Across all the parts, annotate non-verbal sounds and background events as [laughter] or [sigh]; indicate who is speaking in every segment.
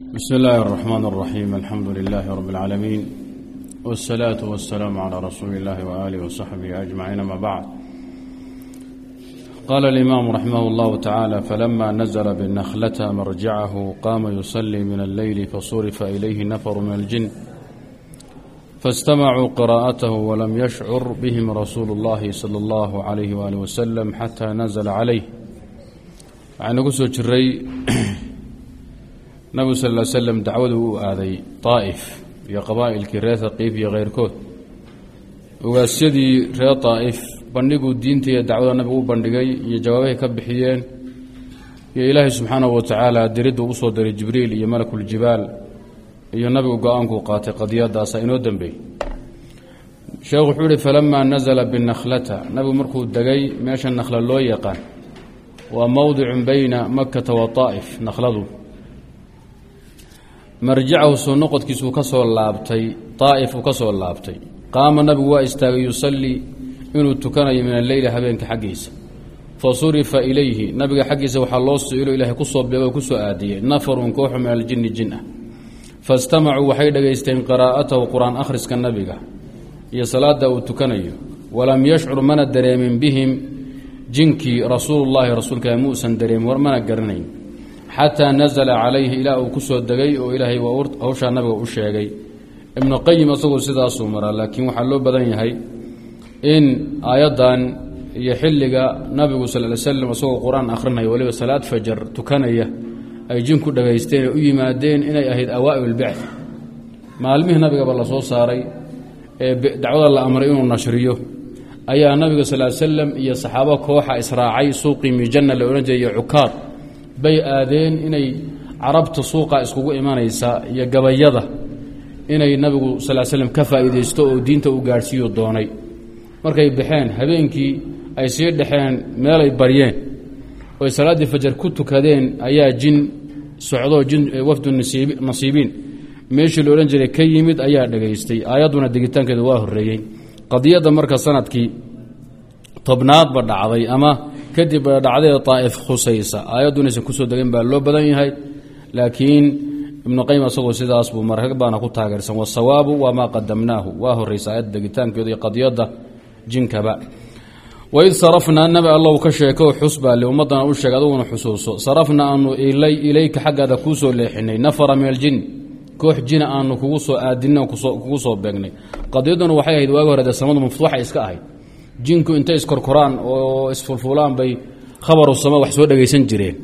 Speaker 1: بسم الله الرحمن الرحيم الحمد لله رب العالمين والصلاة والسلام على رسول الله وآله وصحبه أجمعين ما بعد قال الإمام رحمه الله تعالى فلما نزل بالنخلة مرجعه قام يصلي من الليل فصرف إليه نفر من الجن فاستمعوا قراءته ولم يشعر بهم رسول الله صلى الله عليه وآله وسلم حتى نزل عليه يعني قصة nabigu sal l slm dacwadu u aaday daa'if iyo qabaa'ilkii reer haqiif iyo keyrkood ogaasyadii reer daa'if bandhiguu diinta iyo dacwada nabigu u bandhigay iyo jawaabahay ka bixiyeen iyo ilaahay subxaanahu wa tacaala diriddu u soo diray jibriil iyo malakuljibaal iyo nabigu go'aankuu qaatay qadiyadaasa inoo dembeey sheekhu wuxuu ihi falamaa nazla binakhlata. Nabigu markuu degay meesha nakhla loo yaqaan waa mowdicun bayna makata wa daa'if nakhladu marjacahu soo noqodkiisuu ka soo laabtay daa'if uu ka soo laabtay. Qaama nabigu waa istaagay yusallii inuu tukanayo min alleyli habeenka xaggiisa. Fa surifa ilayhi nabiga xaggiisa waxaa loo su'ilo ilaahay ku soo beego ku soo aadiyey. Nafarun kooxu min aljinni jin ah faistamacuu waxay dhegaysteen qiraa'atahu qur'aan akhriska nabiga iyo salaada uu tukanayo. Walam yashcur mana dareemin bihim jinkii rasuulullaahi rasuulka muusan dareemin war mana garanayn xataa nazla calayhi ilaa uu ku soo degay oo ilaahay hawshaa nabiga u sheegay. Ibnu qayim isagoo sidaasuu maraa laakiin waxaa loo badan yahay in aayaddan iyo xilliga nabigu sal ly slam isagoo qur'aan akhrinaya waliba salaad fajar tukanaya ay jinku dhagaysteen ee u yimaadeen inay ahayd awaa'il bicd maalmihii nabigaba la soo saaray ee dacwada la amray inuu nashriyo ayaa nabiga sal slam iyo saxaabo kooxa israacay suuqii mijanna la odhan jiray iyo cukaad bay aadeen inay carabta suuqa iskugu imanaysa iyo gabayada inay nabigu sal slm ka faa'iidaysto oo diinta u gaadhsiiyu doonay. Markay baxeen habeenkii ay sii dhexeen meelay baryeen oy salaaddii fajar ku tukadeen ayaa jin socdoo jin wafdu nasiibiin. Meeshii la odhan jiray ka yimid ayaa dhegaystay. Aayadduna degitaankeedu waa horreeyey. Qadiyadda marka sannadkii tobnaadba dhacday ama kadib dhacdee daa'if khusaysa. Aayaddu inaysan ku soo degan baa loo badan yahay laakiin ibnu qayim asagoo sidaas buu marag baana ku taageersan wasawaabu waa maa qadamnaahu waa horraysa aayadda degitaankeedu iyo qadiyadda jinkaba. Waid sarafnaa nabi allow ka sheeko xus baa li ummaddana u sheeg aduguna xusuuso. Sarafna aanu ilayka xaggaada kuu soo leexinay nafara min aljin koox jina aanu kugu soo aadina kugu soo beegnay. Qadiyadduna waxay ahayd waagi hore dee iska ahayd jinku intay iskorkoraan oo isfulfulaan bay khabaru sama wax soo dhegaysan jireen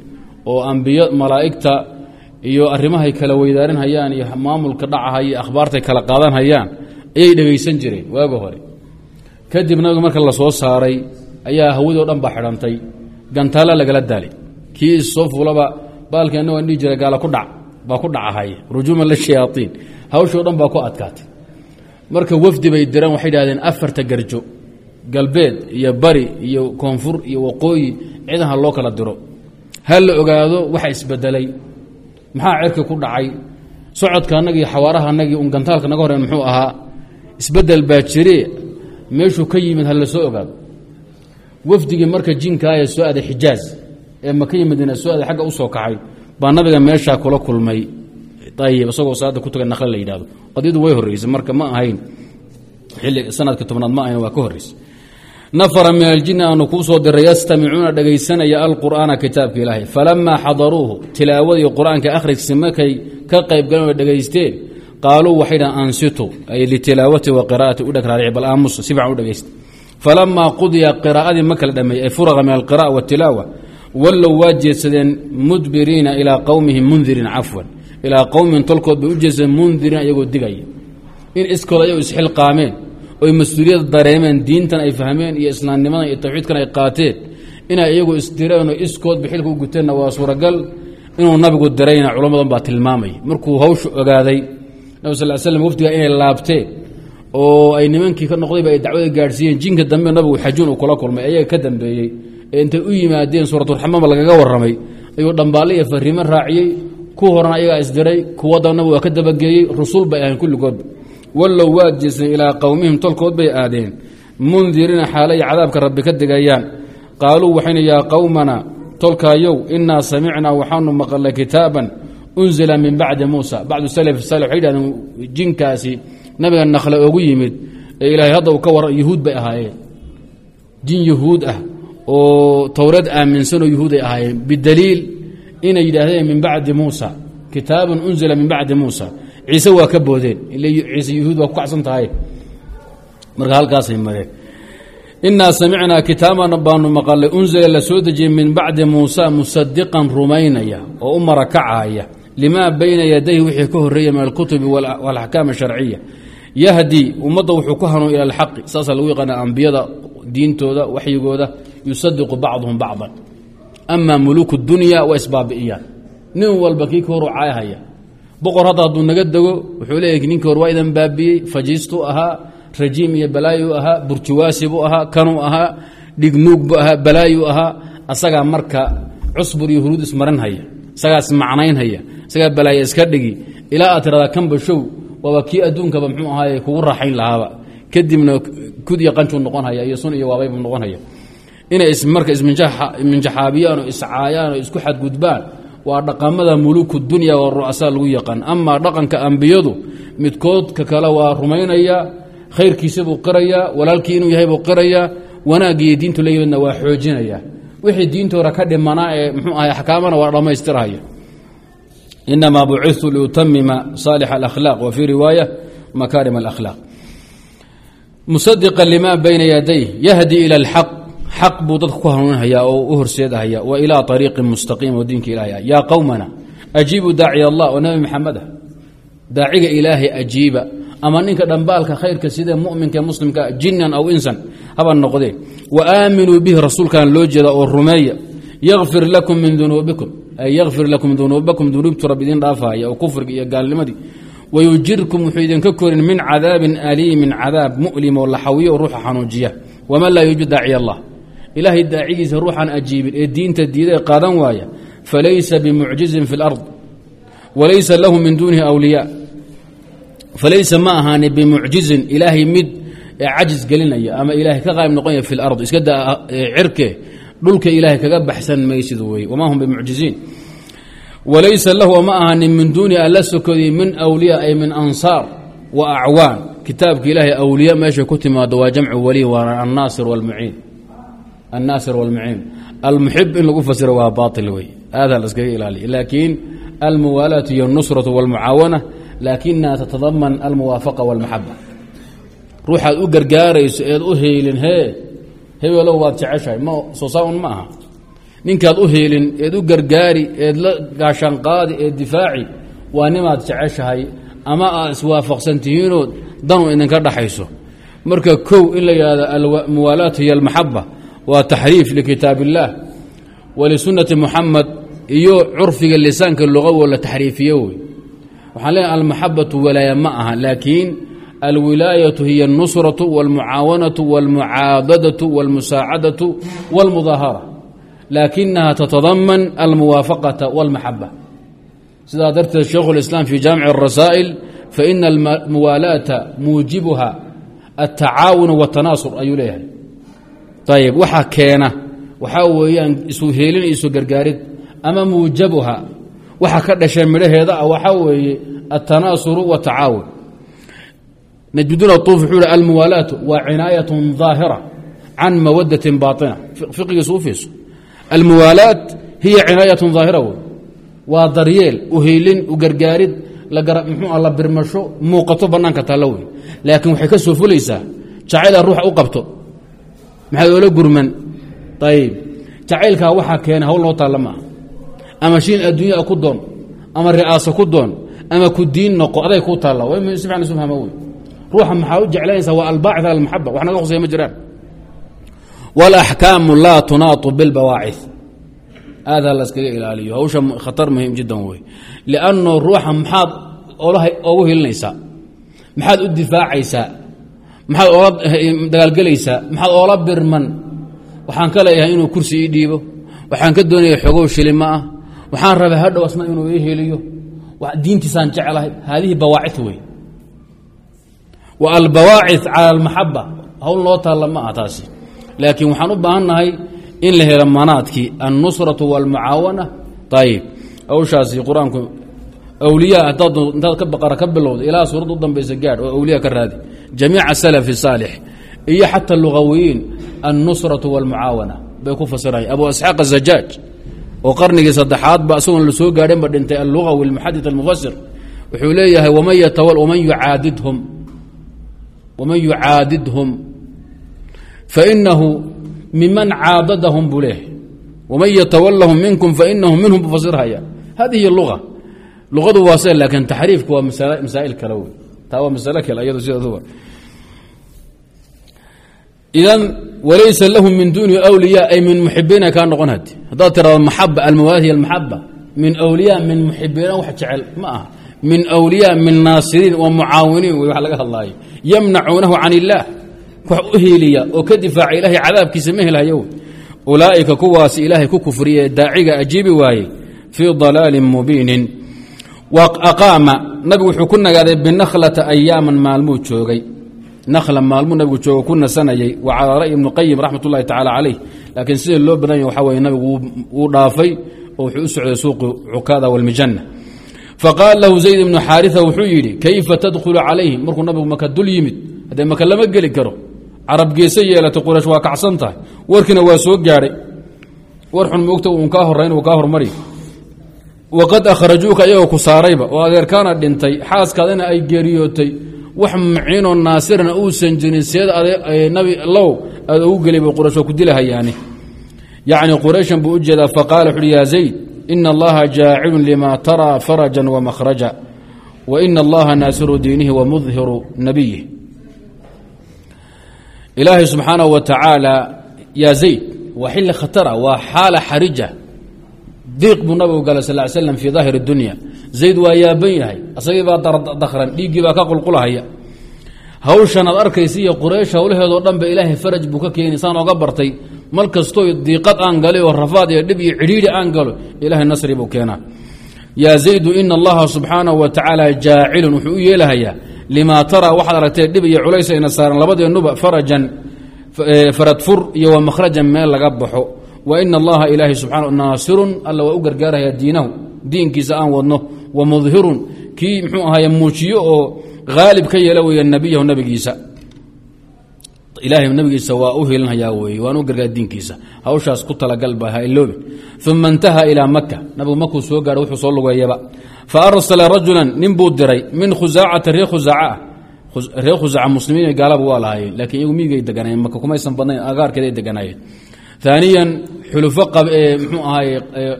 Speaker 1: oo ambiyo malaa'igta iyo arrimahay kala weydaarinhayaan iyo maamulka dhacahay iyo akhbaartay kala qaadanhayaan ayay dhegaysan jireen waagi hore. Kadib marka la soo saaray ayaa hawadii o dhan baa xidhantay gantaalla lagala daalay. Kii issoo fuulaba baalkii annago dhihi jira gaala ku dhac baa ku dhacahay. Rujuuman lishayaaiin hawshii o dhan baa ku adkaatay. Marka wafdi bay diraan waxay dhahdeen afarta garjo galbeed iyo bari iyo koonfur iyo waqooyi ciidanha loo kala diro. Ha la ogaado waxa isbedelay. Maxaa cirki ku dhacay? Socodka annagii xawaaraha annagii un gantaalka naga horeen muxuu ahaa isbeddel baa jire meeshuu ka yimid ha la ogaado. Wafdigii marka jinkaayee soo aaday xijaaz ee maka yimidina soo aaday agga u soo kacay baa nabiga meeshaa kula kulmay. Ayib isagoo salaada ku taga nakle la yidhahdo qadiyadu way horreysay marka ma ahayn xilli sanadka tobnaad ma ahayn waa ka horreysay nafara min aljini aanu kuu soo diray yastamicuuna dhegaysanaya alqur'aana kitaabka ilaahay falamaa xadaruuhu tilaawadii qur'aanka akhriskii markay ka qayb galeen oo dhegaysteen qaaluu waxay dhahan ansitu ay litilaawati wa qira'ati u dheg raarici bal aamus si fiican u dhegaysta falamaa qudiya qiraa'adii ma kala dhameeyey ay furaqa min alqira'a watilaawa wallow waa jeedsadeen mudbiriina ilaa qowmihim mundiriin cafwan ilaa qowmin tolkood bay u jeedsadeen mundiriin ayagoo digaya in iskood ayagu isxilqaameen oy mas'uuliyad dareemeen diintan ay fahmeen iyo islaamnimadan iyo tawxiidkan ay qaateen inay iyagu isdireen oo iskoodba xilka u guteenna waa suuragal inuu nabigu dirayna culammadan baa tilmaamay. Markuu hawshu ogaaday nabig sal slam wafdiga inay laabteen oo ay nimankii ka noqdayba ay dacwada gaadhsiiyeen jinka dambe nabigu xajuun uu kula kulmay ayaga ka dambeeyey. Ee intay u yimaadeen suuraturaxmaanba lagaga warramay ayuu dhambaale iyo fariimo raaciyey ku horena ayagaa isdiray kuwa dambnaba waa ka dabageeyey rusul bay ahayn kulligoodba wallow waa jeeseen ilaa qowmihim tolkood bay aadeen mundiriina xaalay cadaabka rabbi ka digayaan. Qaaluu waxayna yaa qowmana tolkaayow innaa samicnaa waxaanu maqalnay kitaaban unzila min bacdi muusa. Bacdu salaf sal waxay yidhahdeen jinkaasi nabiga nakhle ogu yimid ee ilaahay hadda uu ka waran yuhuud bay ahaayeen. Jin yuhuud ah oo towrad aaminsanoo yuhuuday ahaayeen. Bidaliil inay yidhaahdeen min bacdi muusa. Kitaabun unzila min bacdi muusa ciise waa ka boodeen ciise yuhuud waa ku kacsan tahay. Marka halkaasay mareen inaa samicnaa kitaabana baanu maqalay unzila la soo dejiyey min bacdi muusa musadiqan rumaynaya oo u marakacaya. Limaa bayna yadayhi wixii ka horreeya min alkutubi walaxkaam asharciya yahdi ummadda wuxuu ku hanuun ila alxaqi. Saasaa lagu yaqaana ambiyada diintooda waxyigooda yusadiqu bacduhum bacdan. Ama muluku dunya waa isbaabi'iyaan. Nin walba kii ka horu caayhaya boqor hadda hadduu naga dego wuxuu leeyahy ninkii hor waa idan baabiyey fajiistuu ahaa rajiim iyo balaayu ahaa burjuwaasi buu ahaa kanuu ahaa dhignuug buu ahaa balaayuu ahaa asagaa marka cusbur iyo huruud ismarinhaya isagaa ismacnaynhaya isagaa balaaya iska dhigi ilaa aad tirada kanba show waaba kii adduunkaba mxuu ahaaye kugu raaxayn lahaaba. Kadibna kud iyo qanjuu noqonhaya iyo sun iyo waabaybu noqonhaya inay marka isminjaxaabiyaan oo iscaayaan oo isku xadgudbaan waa dhaqamada muluku dunya oo ru'asaa lagu yaqaan. Amaa dhaqanka ambiyadu midkood ka kale waa rumaynaya khayrkiisabuu qirayaa walaalkii inuu yahay buu qirayaa wanaagiiyo diintu la waa xoojinaya. Wixii diintoora ka dhimanaa ee mxuu ahay axkaamana waa dhammaystirhaya inamaa bucitu liutamima saalix alakhlaaq wa fii riwaaya makaarim alakhlaaq. Musadiqan limaa bayna yadayh yahdi ila alxaq xaq buu dadka ku hanuunhaya oo u horseedahaya wa ilaa ariiqin mustaqiim oo diinka ilahay ah. Yaa qowmana ajiibu daaciy allah oo nabi maxameda daaciga ilaahay ajiiba. Ama ninka dhambaalka khayrka sidee muminka muslimka jinan aw insan haba noqdee. Wa aaminuu bihi rasuulkan loo jeeda oo rumeeya. Yakfir lakum min dunuubikum. Ay yakfir lakum dunuubakum dunuubtu rabbi idin dhaafahaya oo kufriga iyo gaalnimadii. Wayujirkum wuxuu idinka korin min cadaabin aliimin cadaab mu'lim oo laxawiyo oo ruuxa xanuujiya. Waman laa yuujib daaciy allah ilaahay daacigiisa ruuxaan ajiibin ee diinta diidae qaadan waaya. Falaysa bimucjizin fi lard walaysa lahu min duunihi awliyaa falaysa ma ahaani bimucjizin ilaahay mid cajis gelinaya ama ilaahay ka qaayb noqonaya fi lard iska daa cirke dhulka ilaahay kaga baxsan maysid wey wamaa hum bimucjiziin walaysa lahu ma ahaanin min duuni alla sokodii min awliya ay min ansaar wa acwaan. Kitaabka ilaahay awliya meesha ku timaado waa jamcu waliy waana annaasir wlmuciin annaasir wاlmuciin almuxib in lagu fasiro waa baail wey aadaa la iskaga ilaaliya laakiin almuwaalaatu iyo اnusraةu wاlmucaawana laakinaha tatadaman almuwaafaqa wاlmaxaba ruuxaad u gargaarayso eed u heylin hee hebelow waad jeceshahay m soo saaun ma aha ninkaad u heelin eed u gargaari eed la gaashaanqaadi eed difaaci waa nimaad jeceshahay ama aad iswaafaqsan tihiinoo danu idinka dhaxayso marka kow in la yidhahdo almuwaalaatu hiy almaxaba waa taxriif likitaab اllaah walisunati muxamed iyo curfiga lisaanka luqawo la taxriifiyo wey waxaan leeyahay almaxabatu walaaya ma aha laakiin alwilaayatu hiya اnusraةu wاlmucaawanatu wاlmucaadadatu wاlmusaacadatu wاlmudaahara laakinaha tatadaman almuwaafaqata wاlmaxaba sidaa darteed sheikhu اlislaam fi jaamic الrasaa'il faina almuwaalaata muujibuha altacaawun wاtanaasur ayuu leeyahay ayb waxaa keena waxaa weeyaan isuheelinayso gargaarid ama muujabuha waxa ka dhashay midhaheeda ah waxaa weeye atanaasuru watacaawun najdun auuf wuxuu hi almuwaalaatu waa cinaayatun daahira can mawadatin baaina fiqigiisu u fiiso almuwaalaat hiya cinaayatun daahira wey waa daryeel uheelin ugargaarid muxuu la birmasho muuqato bannaanka taallo wey laakiin waxay ka soo fulaysaa jacayla ruuxa u qabto maxaad oola gurman? Ayb jacaylkaa waxaa keena hawl noo taalla maaha. Ama shiin adduunyaa ku doon ama ri'aaso ku doon ama ku diin noqo aday ku taalla. Si fiican isu fahmo wey ruuxa maxaa u jeclanaysaa waa albaacid almaxaba wax naga hoseya ma jiraan. Wاlaxkaamu laa tunaatu bilbawaacid aad ha la iskaga ilaaliyo. Hawsha khatar muhiim jiddan wey lianno ruuxa maxaad ogu hilinaysaa. Maxaad u difaacaysaa maxaad oola dagaalgelaysaa? Maxaad oola birman? Waxaan ka leeyahay inuu kursi ii dhiibo. Waxaan ka doonaya xogow shilima ah. Waxaan rabay hadhow asna inuu ii heliyo. Diintiisaan jeclahay. Haadihi bawaacid wey wa albawaacid cala almaxaba hawl noo taalla ma ah taasi. Laakiin waxaan u baahan nahay in la helo manaadkii. Annusratu wاlmucaawana ayib hawshaasi qur'aanku awliya hadaad intaad ka baqara ka bilowda ilaa suuradda u dambaysa gaadh oo awliya ka raadi jamiica salafi saalix iyo xata lugawiyiin annusratu walmucaawana bay ku fasirayan abu isxaaq azajaaj oo qarnigii saddexaad ba isagoon la soo gaadhinba dhintay allugawi almuxadid almufasir wuxuu leeyahay waman yatawa waman yucaadidhum waman yucaadidhum fainahu miman caadadahum buu leeyahay waman yatawalahum minkum fainahum minhum buu fasirhaya hadihi luga luqadu waa se laakiin taxriifku waa masaa'il kale wey taa waa masalo kale iyado sidaduba idan walaysa lahum min duuni wliya ay min muxibiina kaa noqon hadi haddaad tirado maxaba almawahiy almaxaba min wliya min muxibiina wax jecel ma aha. Min wliya min naasiriin wa mucaawiniin wey wax laga hadlaayo. Yamnacuunahu can illaah wax u hiiliya oo ka difaaca ilahay cadaabkiisa ma helhayo ulaa'ika kuwaasi ilaahay ku kufriye daaciga ajiibi waayey fii dalaalin mubiinin aqaama nabigu wuxuu ku nagaaday binakhlata ayaaman maalmuu joogay. Nahla maalmuu nabigu joogo ku nasanayey wa calaa ibnu qayim raxmat ullahi tacaala caleyh laakiin sida loo badan yahy weye nabigu wuu dhaafay oo wuxuu u socday suuqi cukaada walmijanna faqaala lahu zayd ibnu xaaria wuxuu yidhi kayfa tadkhulu calayhim? Markuu nabigu maka dul yimid haddee maka lama geli karo carab geese yeelatay quraysh waa kacsan tahay warkiina waa soo gaadhay war xun moogta uun kaa horayn uu kaa hormari waqad akhrajuuka iyagoo ku saarayba oo adeerkaana dhintay xaaskaadina ay geeriyootay wax muciinoo naasirana uusan jirin seed nabi low aad ugu geliyba quraysh waa ku dilahayaani yacni qurayshan buu u jeedaa faqaala wuxuuhi yaa zayd ina allaha jaacilun lima taraa farajan wamakhraja wa ina allaha naasiru diinihi wa mudhiru nabiyih ilaahay subxaanahu wa tacaala yaa zayd waa xilli khatara waa xaala xarija diiq buu nabigu galay sal slam fii daahir اdunya zayd waa yaaban yahay asagii baa dakran dhiiggii baa ka qulqulahaya. Hawshan aad arkaysa iyo quraysh howlaheedoo dhan ba ilaahay faraj buu ka keeni saan oga bartay. Mar kastoo diiqad aan galay oo rafaad iyo dhib iyo cidhiidhi aan galo ilahay nasri buu keenaa. Yaa zaydu ina allaha subxaanahu wa tacaala jaacilun wuxuu u yeelahayaa limaa taraa waxaad aragtee dhib iyo culays ayna saaran labadeennuba farajan faradfur iyo wa makhrajan meel laga baxo wa ina allaha ilaahi subxana naasirun alla waa u gargaaraya diinahu. Diinkiisa aan wadno wa mudhirun. Kii mxuu ahaay muujiyo oo haalib ka yeela weeye nebiyahu nebigiisa ilaahay nabigiisa waa u helinhayaa weeye waan u gargaar diinkiisa. Hawshaas ku talagal ba ha iloobi uma intaha ilaa maka nabigu markuu soo gaadho wuxuu soo lugeeyaba. Fa arsala rajulan nin buu diray min khusaacata reer khusaaca ah reer khusaaca muslimiin gaalaba waa lahaayeen laakiin iyagu miyigay deganaayeen maka kumaysan badnayn agaarkeeday deganaayeen aaniyan xulufo ee mxuu ahaay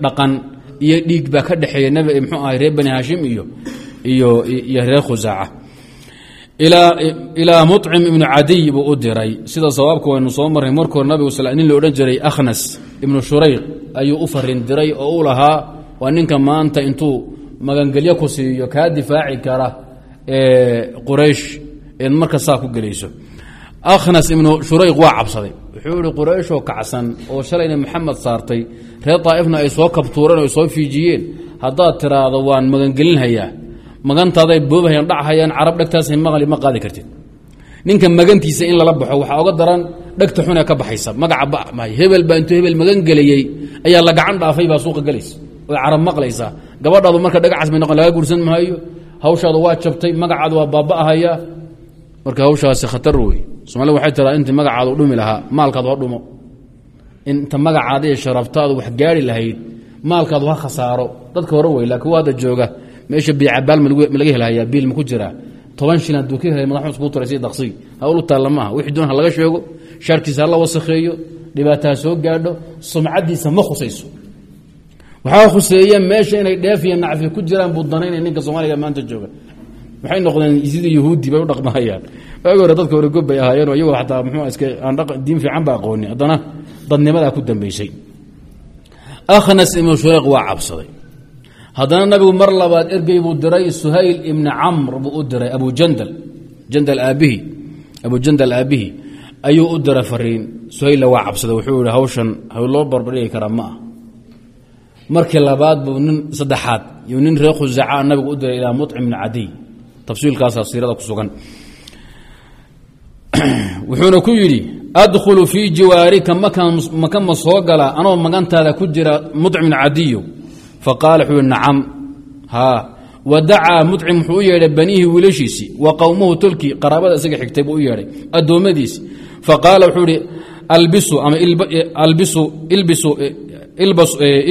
Speaker 1: dhaqan iyo dhiig baa ka dhexeeya nb mxuu ahay reer bani hashim iyo iyo reer khusaaca ilaa mucim ibnu cadiy buu u diray. Sida sawaabka waynu soo marray markii hore nabigu sal nin la odhan jiray akhnas ibnu shurayq ayuu u farin diray oo u lahaa waa ninka maanta intuu magangelyo ku siiyo kaa difaaci kara quraysh eed marka saa ku gelayso. Akhnas ibnu shurayq waa cabsaday wuxuu ihi qurayshoo kacsan oo shalayna maxamed saartay reer daa'ifna ay soo kabtuureen ay soo fiijiyeen. Haddaad tiraahdo waan magangelinhayaa. Magantaaday boobahayaan dhachayaan carab dhegtaasay maqli ma qaadi kartid. Ninka magantiisa in lala baxo waxaa oga daran dhegta xunee ka baxaysa. Magaca hebel baa intuu hebel magan ayaa la gacan dhaafay baa suuqa gelaysa oy carab maqlaysaa gabadhaadu marka dhagacas bay noqon laga guursan maayo. Hawshaadu waa jabtay magacaadu waa baaba'ahaya marka hawshaasi khatar wey soomaalida waxay tiraa intii magacaadu dhumi lahaa maalkaadu ha dhumo. Inta magacaada iyo sharaftaadu wax gaari lahayd maalkaadu ha khasaaro. Dadka hore wey laakiin waa hadda jooga meesha biicabaal ma laga helhayaa biil ma ku jiraa toban shil hadduu ka helay madaxu iskugu turay si hawlu taalla maaha doon laga sheego. Shaarkiisa ha la wasakheeyo dhibaataha soo gaadho sumcaddiisa ma khusayso. Waxaa khuseeya meesha inay dheef iyo nacfi ku jiraan buu ninka soomaaliga maanta jooga waxay noqdeen sidii yahuudi u dhaqmahayaan waagi dadka hore gob bay ahaayeenoo iyagoo ataa mxuu iska aan diin fiican ba aqoonin haddana dadnimadaa ku dambaysay akhnas ibnu shureyq waa cabsaday. Haddana nabigu mar labaad ergey buu diray suhayl ibni camr buu u diray abu jandal aabbihi abu jandal aabbihi ayuu u diray fariin. Suhaylla waa cabsaday wuxuu yihi hawshan haw loo barbardhigi karaa ma ah markii labaad buu nin saddexaad yuu nin reer khusaaca nabigu u diray ilaa mucim bni cadiy [clears throat] wuxuuna ku yidhi adkhulu fii jiwaarika maka ma soo gala anoo magantaada ku jira mucim bn cadiyo faqaala wuxuu nacam. Haa wa dacaa mucim wuxuu u yeedhay baniihi wiilashiisii wa qowmuhu tolkii qaraabada isaga xigtay buu u yeedhay addoommadiisi faqaala wuxuu ihi albisu ama albisu ilbisu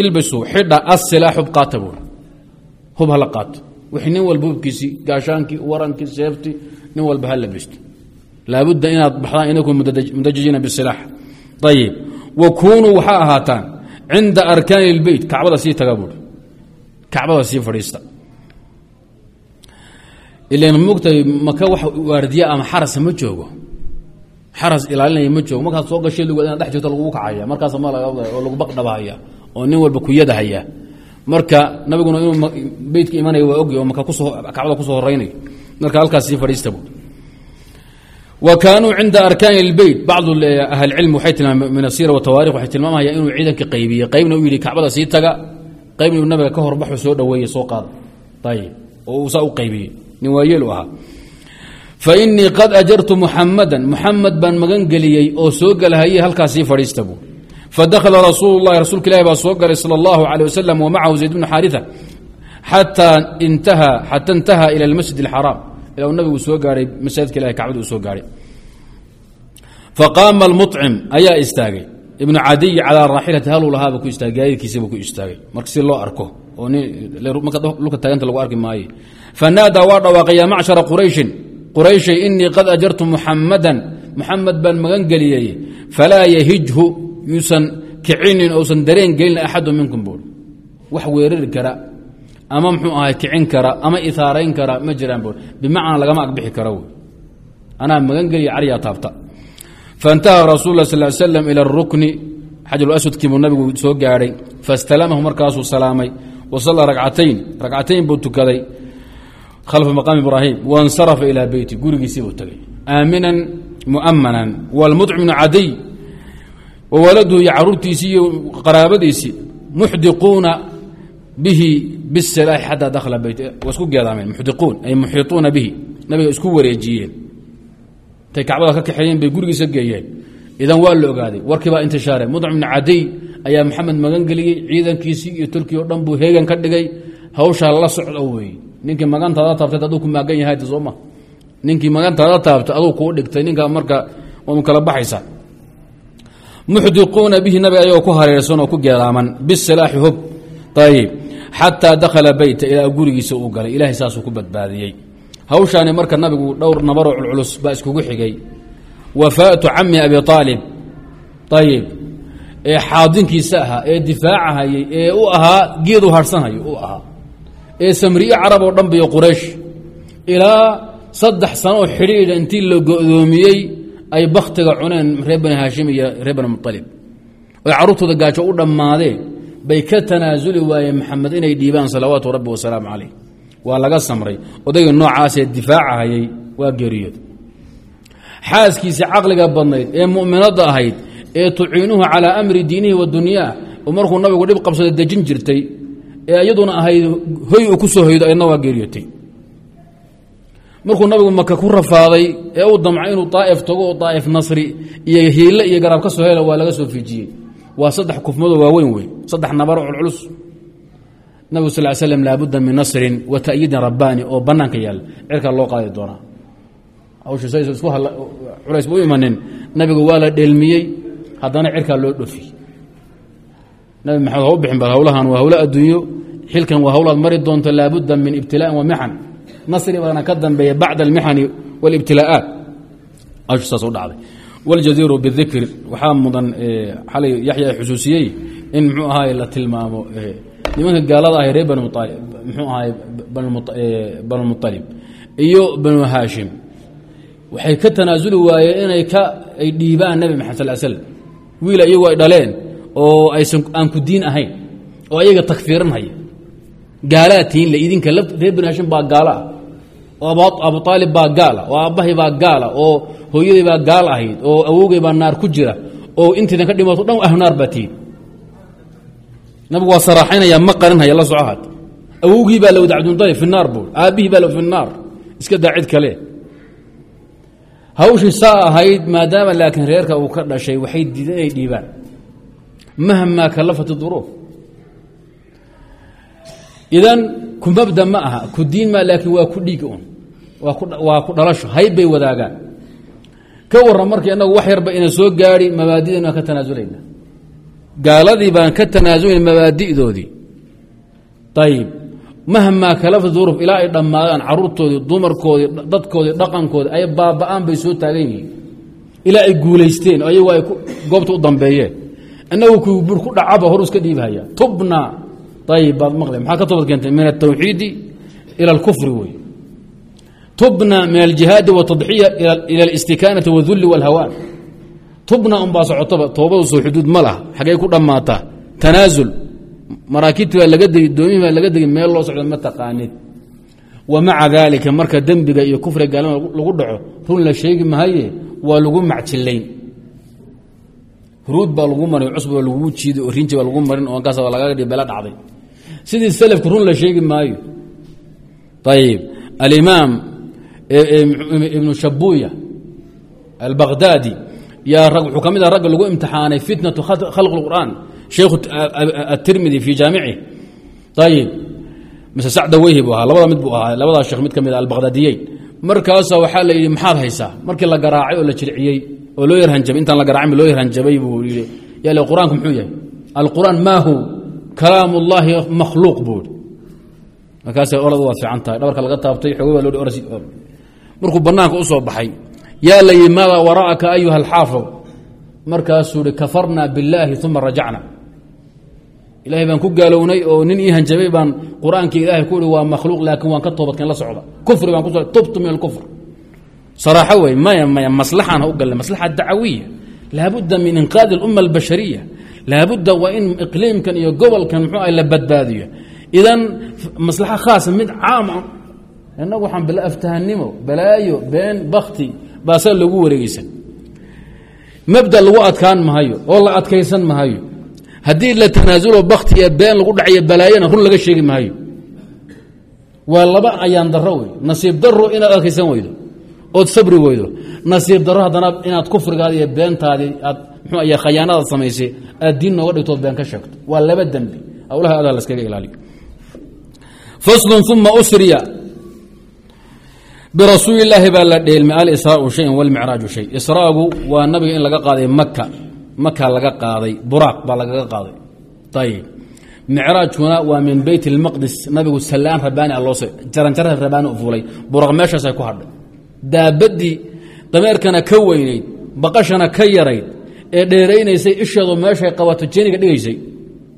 Speaker 1: ilbisu xidha asilaax hub qaata hub hala qaato wixii nin walba hubkiisii gaashaankii warankii seeftii nin walba ha labisto. Laabudda inaad baxdaan inakum mudajajiina bisilaax. Ayib wa kuunuu waxaa ahaataan cinda arkaani اlbeyt kacbada sii taga buuri kacbada sii fadhiista. Ilan mogtahay maka wax waardiya ama xarasa ma joogo? Xaras ilaalinaya ma joogo? Markaad soo gashay lug inaad dhex jirto lagugu kacaya markaas ma oo lagu baqdhabahaya oo nin walba kuyadahaya marka nabiguna inuu beytka imanaya waa ogy oo maka kacbada ku soo horeynayo marka halkaas sii fadhiista bu wa kaanuu cinda arkaani اlbeyt bacdu ahlicilm waxay tilmaameen min watawaarikh waxay tilmaamaya inuu ciidanka qaybiyey qaybna u yidhi kacbada sii taga qaybna nabiga ka horbaxu soo dhoweeye soo qaada ayib oo uu saa u qaybiyey. Nin waayeel ahaa. Fainii qad ajartu muxamada muxamed baan magan geliyey oo soo galahaye halkaas sii fadhiista buu fadakhala rasuulu lahi rasuulka ilahi baa soo galay sala allahu calيه wasalam wamacahu zayd bnu xaariثa xataa intaha xata intaha ila اlmasjid اlxaraam ilaa uu nabigu soo gaahay masaajidka ilahi kacbada uu soo gaarhay faqaama almucim ayaa istaagay ibnu cadiy calaa raaxilati haluu lahaaba ku istaagay gaadiidkiisaba ku istaagay marka si loo arko oo marka dhulka taaganta lagu arki maayo fanaadaa waa dhawaaqay yaa macshara qurayshin qurayshay inii qad ajartu muxamadan muxamed baan magan geliyey falaa yahijhu yuusan kicinin ousan dareen gelin axadu minkum buur wax weerari kara ama mxuu ahay kicin kara ama isaarayn kara ma jiraan buur bimacnaa lagama agbixi kara wy anaa magan geliya caliyaa taabta faintaha rasul lah sal slam ila arukni xajarulaswadkii buu nabigu soo gaadhay fastalamahu markaasuu salaamay wa sallaa racatayn ragcatayn buu tukaday khalfa maqaam ibraahim waاnsarafa ilaa beyti gurigiisii buu tagay aaminan mu'amanan wاlmuطcim bnu cadiy wa waladuhu iyo caruurtiisii iyo qaraabadiisii muxdiquuna bihi bisilaaxi xataa dakhala beyt waa isku geedaameen muxdiquun ay muxiiuuna bihi. Nabiga isku wareejiyeen. Intay kacbada ka kaxeeyeen bay gurigiisa geeyeen. Idan waa la ogaaday warkii baa intishaare. Mudcim bnu cadiy ayaa maxamed magan geliyey ciidankiisii iyo turkiya o dhan buu heegan ka dhigay. Hawshaa la socdo weeye ninkii magantaada taabtay aduu ku maagan yahay sooma ninkii magantaada taabtay aduu kuu dhigtay. Ninka marka waanu kala baxaysa muxdiquuna bihi nabiga ayagoo ku hareersan oo ku geedaaman bisilaaxi hub. Ayib xataa dakhala beyta ilaa gurigiisa uu galay. Ilahay saasuu ku badbaadiyey. Hawshaani marka nabigu dhowr nabaroo culculus baa iskugu xigay. Wafaatu cami abi aalib ayib ee xaadinkiisa ahaa ee difaacahayey ee u ahaa geedu harsanhayo u ahaa. Ee samriye carab oo dhan biyo quraysh. Ilaa saddex sano oo xidhiidha intii la go-doomiyey ay bakhtiga cuneen reer bani haashim iyo reer bani mualib oy carruurtooda gaajo u dhammaadeen bay ka tanaasuli waayeen maxamed inay dhiibaan salawaatu rabbi wasalaamu calayh. Waa laga samray. Odayga noocaasee difaacahayey waa geeriyood xaaskiisii caqliga badnayd ee mu'minadda ahayd ee tuciinuhu calaa amri diinihi wa dunyaa oo markuu nabigu dhib qabsada dejin jirtay ee iyaduna ahayd hoy uu ku soo hoydo ayadna waa geeriyootay markuu nabigu maka ku rafaaday ee uu damcay inuu daa'if tago oo daa'if nasri iyo hiile iyo garaab ka soo hela waa laga soo fiijiyey. Waa saddex kufmadoo waaweyn wey saddex nabaro culculus nabigu sal l slm laabudda min nasrin wa ta'yiidin rabbaani oo bannaanka yaalla cirkaa loo qaadi doonaa. Hawsha sa isku culays ba u imanin. Nabigu waa la dheelmiyey haddana cirkaa loo dhofiyey nabi maxamed u bixin ba hawlahan waa hawlo adduunyo. Xilkan waa hawlaad mari doonto laabudda min ibtilaain wa mixan nasri baana ka dambeeya bacda almixani wاlibtilaa'aat hawsha saas u dhacday. Waljadiiru bidikr waxaa mudan xalay yaxya xusuusiyey in muxuu ahaay la tilmaamo nimanka gaalada ahay reer bani mualib muxuu ahaay banu mualib iyo banu haashim. Waxay ka tanaasuli waayeen inay ka ay dhiibaan nebi maxamed sal slm wiila iyagu ay dhaleen oo aysan aan ku diin ahayn oo ayaga takfiirinhaya gaalaa tiinle idinka reer bani haashim baa gaalo ah oo abu aalib baa gaala oo aabbahay baa gaala oo hooyaday baa gaal ahayd oo awowgay baa naar ku jira oo intaydan ka dhimato dhan ahlu naar baa tihin nabigu waa saraaxaynaya ma qarinhaya la soco had awowgii baa lawada cabdulmutalib fi naar aabbihii baa fi naar. Iska daa kale. Hawshii saa ahayd maadaama laakiin reerka uu ka dhashay waxay diideen inay dhiibaan. Mahmaa kalafat duruuf. Idan ku mabda ma aha ku diin ma laakiin waa ku dhiig un waa ku dhalasho hayb bay wadaagaan. Ka warran marka inagu wax yarba ina soo gaari mabaadidan waan ka tanaazulayna gaaladii baan ka tanaasulay mabaadi'doodii ayib mahmaa kalafa duruuf ilaa ay dhammaadaan caruurtoodii dumarkoodii dadkoodii dhaqankoodii ay baaba'aan bay soo taagan yihiin. Ilaa ay guulaysteen oo ayagu ay goobta u dambeeyeen. Inagu ku bur ku dhacaba hor iska dhiibhaya. Tubna ayib baad maqle maxaa ka toobad keentay? Min altawxiidi ila alkufri wey tubna min aljihaadi wtadxiya ila alistikaanati wاdulli wاlhawaan tubna unbaa socotaba toobadu soo xuduud ma laha xagey ku dhammaataa tanaasul maraakibti baa laga degi doomihi baa laga degi meel loo socda ma taqaanid. Wa maca daalika marka dembiga iyo kufriga gaalnima lagu dhaco run la sheegi mahaye waa lagu macjilayn huruud baa lagu marin cusb baa lagu jiiday oo rinji baa lagu marin oo kaas baa lagaga dhig bela dhacday. Sidii selafku run ibnu shabuya albakdaadi yaa wuxuu ka mid ah lagu imtixaanay fitnatu khalq اqur'an sheikhu atirmidi fi jaamici. Ayib mise sacda weyhi buu ahaa labada mid buu ahaa labadaa mid ka mid a albakdaadiyeyn markaasa waxaa la yidhi maxaad haysaa? Markii la garaacay oo la jirciyey oo loo yarhanjabay intaan la garaacin loo yarhanjabay? buu yidhi. Yaa qur'aanku muxuu yahay? Alqur'aan maa hu kalaam ullaahi makhluuq buu i markaasa orad waad fiican dhabarka laga taabtay xoogay baa loo orasi markuu bannaanka u soo baxay yaa la yidhi maadaa waraa'aka ayuha alxaafid markaasuu ihi kafarna billaahi uma rajacna. Ilaahay baan ku gaalownay oo nin ii hanjabay baan qur'aankii ilaahay ku ihi waa makhluuq laakiin waan ka toobadkeen la socda. Kufri baan kuso tubtu min alkufr. Saraaxo wey maya maya maslaxaan ha u galle maslaxa dacawiya laabudda min inqaadi alumma albashariya laabudda waa in iqliimkan iyo gobolkan muxuu ah la badbaadiyo. Idan maslaxo khaasa mid caam innagu waxaan aftahanimo balaayo been bakti baasaa lagu wareegeysan mabda lagu adkaan mahayo oo la adkaysan mahayo. Haddii la tanaasulo bakti iyo been lagu dhacayo balaayana run laga sheegi maayo waa laba ayaan daro wey. Nasiib daro inaad adkaysan weydo ood sabri weydo. Nasiib daro haddana inaad kufrigaadi iyo aad mxuu ay khayaanadaad samaysay aad diin nooga dhigtood been ka sheegto. Waa laba dembi. Awlaha adaa laskaga ilaaliyo. Faslun uma usriya birasuuli illaahi baa la dheelmay alisraau shayan walmicraaju shay. Israagu waa nabiga in laga qaaday maka maka laga qaaday. Buraaq baa lagaga qaaday. Ayib micraajkuna waa min beyt اlmaqdis nabigu salaan rabaani aloo jaranjara rabaani u fuulay. Buraaq meeshaasay ku hadhay. Daabadii dameerkana ka weynayd baqashana ka yarayd ee dheeraynaysay isheedu meeshay qabato jeeniga dhigaysay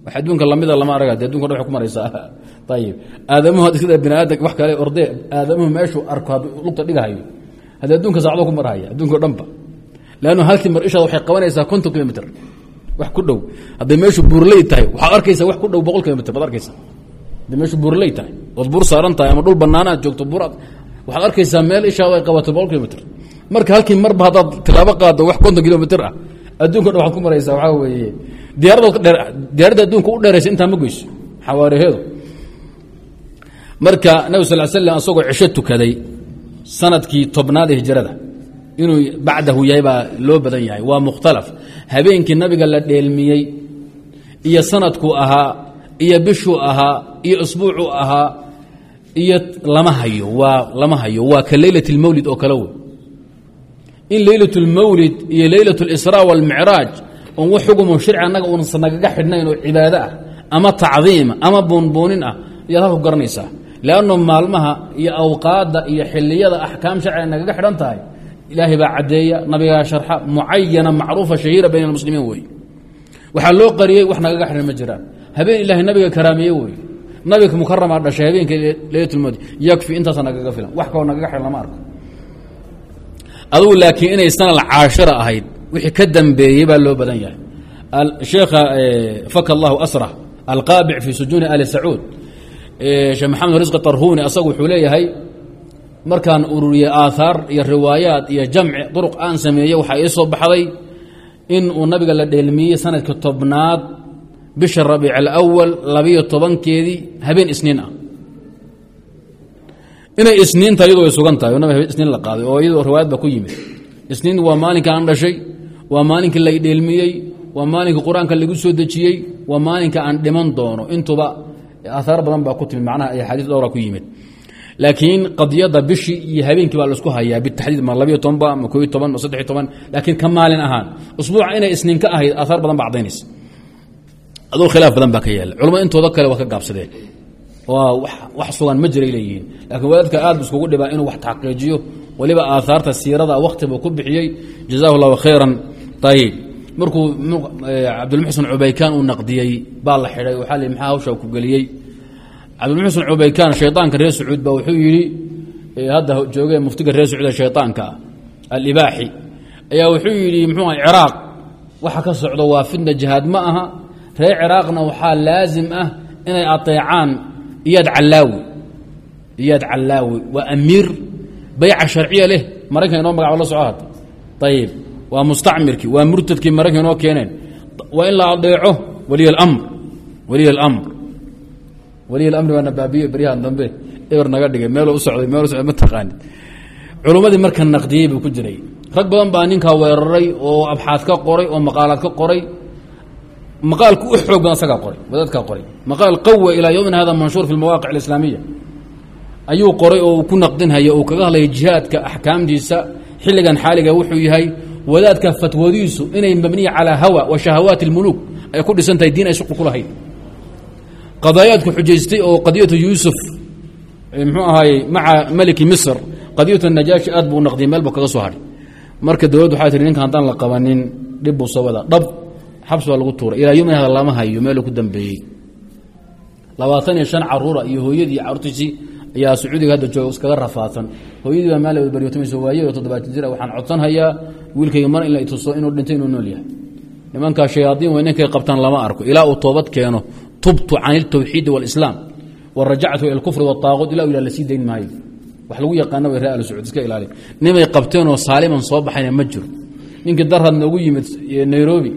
Speaker 1: wax adduunka lamida lama arag de adunka dhan ku maraysaa [laughs] ayib aadamuhu sida bini aadam wax kale orde aadamuhu meeshuu arko lugta dhigahayo. Haddii adduunka saacdo ku marhaya adduunka o dhanba. Lannu halkii mar ishaad waxay qabanaysaa konton kilomitr wax ku dhow. Hadday meeshu buurley tahay waxaad arkaysaa wax ku dhow boqol kilomitr baad arkaysa hadday meeshu buurley tahay ood buur saaran tahay ama dhul bannaan aad joogto buur waxaad arkaysaa meel ishaad ay qabato boqol kilomitr marka halkii marba haddaad tilaabo qaado wax konton kilomitr ah adduunka dhan waxaad ku maraysaa waxaa weeye diyaaradda adduunka u dheeraysa intaa ma goyso xawaariheedu marka nabig sal slam asagoo cisho tukaday sanadkii tobnaad ee hijrada inuu bacdahu yahay baa loo badan yahay waa mukhtalaf habeenkii nabiga la dheelmiyey iyo sanadkuu ahaa iyo bishuu ahaa iyo isbuucuu ahaa iyo lama hayo waa lama hayo waa ka leylat اlmawlid oo kale wey in leylat اlmawlid iyo leylat اlisraa wاlmicraaj on wax xugumo sharci annaga uunsan nagaga xidhnayn oo cibaado ah ama tacdiima ama buunbuunin ah ayaad halku garanaysaa. Leanno maalmaha iyo awqaadda iyo xiliyada axkaam sharciga nagaga xidhan tahay ilaahay baa caddeeya nabigaa sharxa mucayana macruufa shahiira bayna almuslimiin wey. Waxaa loo qariyey wax nagaga xidhan ma jiraan. Habeen ilaahay nabiga karaameeye wey. Nabiga mukaramaa dhashay habeenkii leylatulmawd yakfi intaasa nagaga filan. Wax kaloo nagaga xidhan lama arko. Adugu laakiin inay sanal caashira ahayd wixii ka dambeeyey baa loo badan yahay. Sheekha faka allahu asra alqaabic fi sujuuni ali sacuud. Sheekh maxamed risqi tarhuni asagu wuxuu leeyahay markaan ururiyey aaaar iyo riwaayaat iyo jamci duruq aan sameeyey waxaa ii soo baxday in uu nabiga la dheelmiyey sannadkii tobnaad bisha rabiic alawal labiyo tobankeedii habeen isniin ah. Inay isniinta iyadu way sugan tahay oo nabig habeen isniin la qaaday oo iyadoo riwaayad ba ku yimid. Isniin waa maalinka aan dhashay waa maalinkii la dheelmiyey waa maalinkii qur'aanka lagu soo dejiyey waa maalinka aan dhiman doono. Intuba aahaar badan baa ku timid macnaha ay axaadiis dhowra ku yimid. Laakiin qadiyadda bishii iyo habeenkii baa la isku hayaa bitaxdiid ma labiyo tobanba ma kooiyo toban ma saddexiyo toban. Laakiin ka maalin ahaan usbuuca inay isniin ka ahayd aahaar badan baa cadaynaysa aduu khilaaf badan baa ka yaalla culamada intooda kale waa ka gaabsadeen. Waa wax sugan ma jiray leeyihiin. Laakiin wadaadka aad bu iskugu dhibaa inuu wax taxqiijiyo. Waliba aahaarta siirada wakti buu ku bixiyey. Jazahu llahu khayran ayib markuu cabdilmuxsin cubaykaan uu naqdiyey baa la xidhay waxaa li maxaa hawsha ku geliyey cabdilmuxsin cubaykaan shaydaanka reer sacuud ba wuxuu yidhi hadda jooge muftiga reer sacuud ee shaydaanka ah alibaaxi ayaa wuxuu yidhi mxuu aha ciraaq waxa ka socdo waa fitna jihaad ma aha reer ciraaqna waxaa laazim ah inay ateecaan iyaad calaawi iyaad calaawi waa amiir bayca sharciya leh maraykan inoo magacba la soco hadda ayib waa mustacmirkii waa murtadkii maraykan inoo keeneen. Waa in la adeeco waliy amr waliy اlamr waliy اlamri dambe. Eber naga dhigay meeluu u socday meel socday ma taqaanid. Culummadii marka naqdiyey buu ku jiray. Rag badan baa ninkaa weeraray oo abxaad ka qoray oo maqaalaad ka qoray. Maqaalka u xoog badan asagaa qoray wadaadkaa qoray. Maqaal qawa ilaa yowmina hada manshuur fi lmawaaqic alislaamiya ayuu qoray oo ku naqdinhaya uu kaga hadlaya jihaadka axkaamtiisa xilligan xaaliga wuxuu yahay wadaadka fatwadiisu inay mabniya calaa hawa wa shahawaati اlmuluuk ay ku dhisan tahay diin ay shuqul ku lahayd. Qadaayaadku xujaystay oo qadiyatu yuusuf mxuu ahaaye maca meliki misr qadiyatu najaashi aad buu naqdiyay meel bu kaga soo hadhay marka dowladdu waxay tihi ninka haddaan la qabanin dhib buu soo wadaa. Dhab xabs baa lagu tuuray. Ilaa yomina hada lama hayo meelu ku dambeeyey. Labaatan iyo shan caruura iyo hooyadii caruurtiisii ayaa sacuudiga hadda jooga iskaga rafaadsan. Hooyadii baa maal baryotamayso waaye oo toddobaatan jira waxaan codsan hayaa wiilkayga mar in la ituso inuu dhintay inuu nool yahay. Nimankaa shayaadiin way ninkay qabtaan lama arko. Ilaa uu toobad keeno tubtu can iltawxiidi waalislaam wa ila alkufri waaaquut ila ilaa la sii dayn maayo. Wax lagu yaqaana way ree al iska ilaali nimay qabteenoo saaliman soo baxayna ma jiro. Ninkii darhad noogu yimid nairobi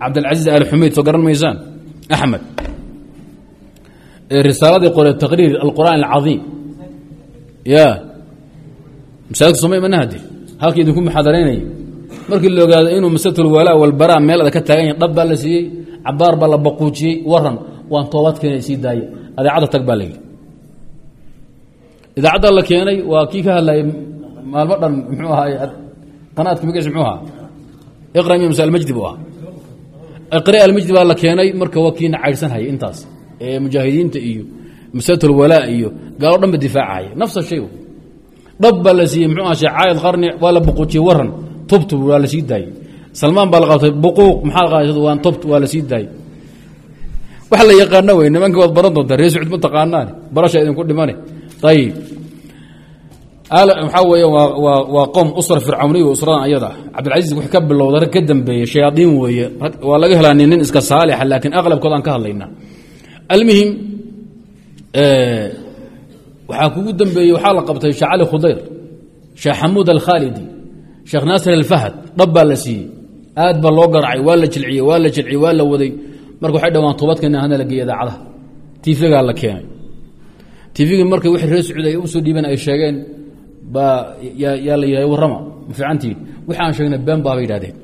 Speaker 1: cabdilcasiiz al xumeyd soo garan maysaan? Axmed risaaladii qore taqriir alqur'aan alcaiim ya masaajidka soma imana hade halkii idinku muxaadaraynaya markii la ogaado inuu masalatulwalaa walbaraa meel ada ka taagan yahy dhab baa la siiyey cabaar baa la baquujiyey waran waan toobad keena sii daaya adeecadda tag baa layidhi idaacadda la keenay waa kii ka hadlayay maalmo dhan muxuu ahaay qanaadka magaciis muxuu ahaa iqra mi mse almajdi buu ahaa iqra almajdi baa la keenay marka waa kiina caydhsan hayay intaas mujaahidiinta iyo masalatulwalaa iyo gaalo dhan ba difaacahaya nafsa shay dhab baa la siiyey muxuu aha sheecaayad qarni waa la buquujiyey waran tubtu waa la sii daayey. Salmaan baa la qabtay buquuq maxaa qaadasad waan tubt waa la sii daayey. Wax la yaqaano wey nimanka waad baran doontaa ree sacud ma taqaanaan barasha idinku dhimane. Ayib waxaa weeye waa qowm usra fircawniya usradan ayada. Cabdilcasiis wix ka bilowda ka dambeeye shayaadiin weeye. Waa laga helaa nin iska saalixa laakiin aqlabkood aan ka hadlayna almuhim waxaa kugu dambeeyey waxaa la qabtay sheekh cali khudayr sheekh xamuud alkhaalidi sheekh naasir alfahad dhab baa la siiyey. Aad baa loo garacay waa la jilciyey waa la jilciyey waa la waday. Marka waxay dhawaan toobadkeena hana la geeya idaacadaha tiifigaa la keenay. Tiifigii markay wixii reer sacuud ay u soo dhiibeen ay sheegeen baa yaa la yidhahday warrama ma fiicantii wixi aan sheegnay been baabay yidhahdeen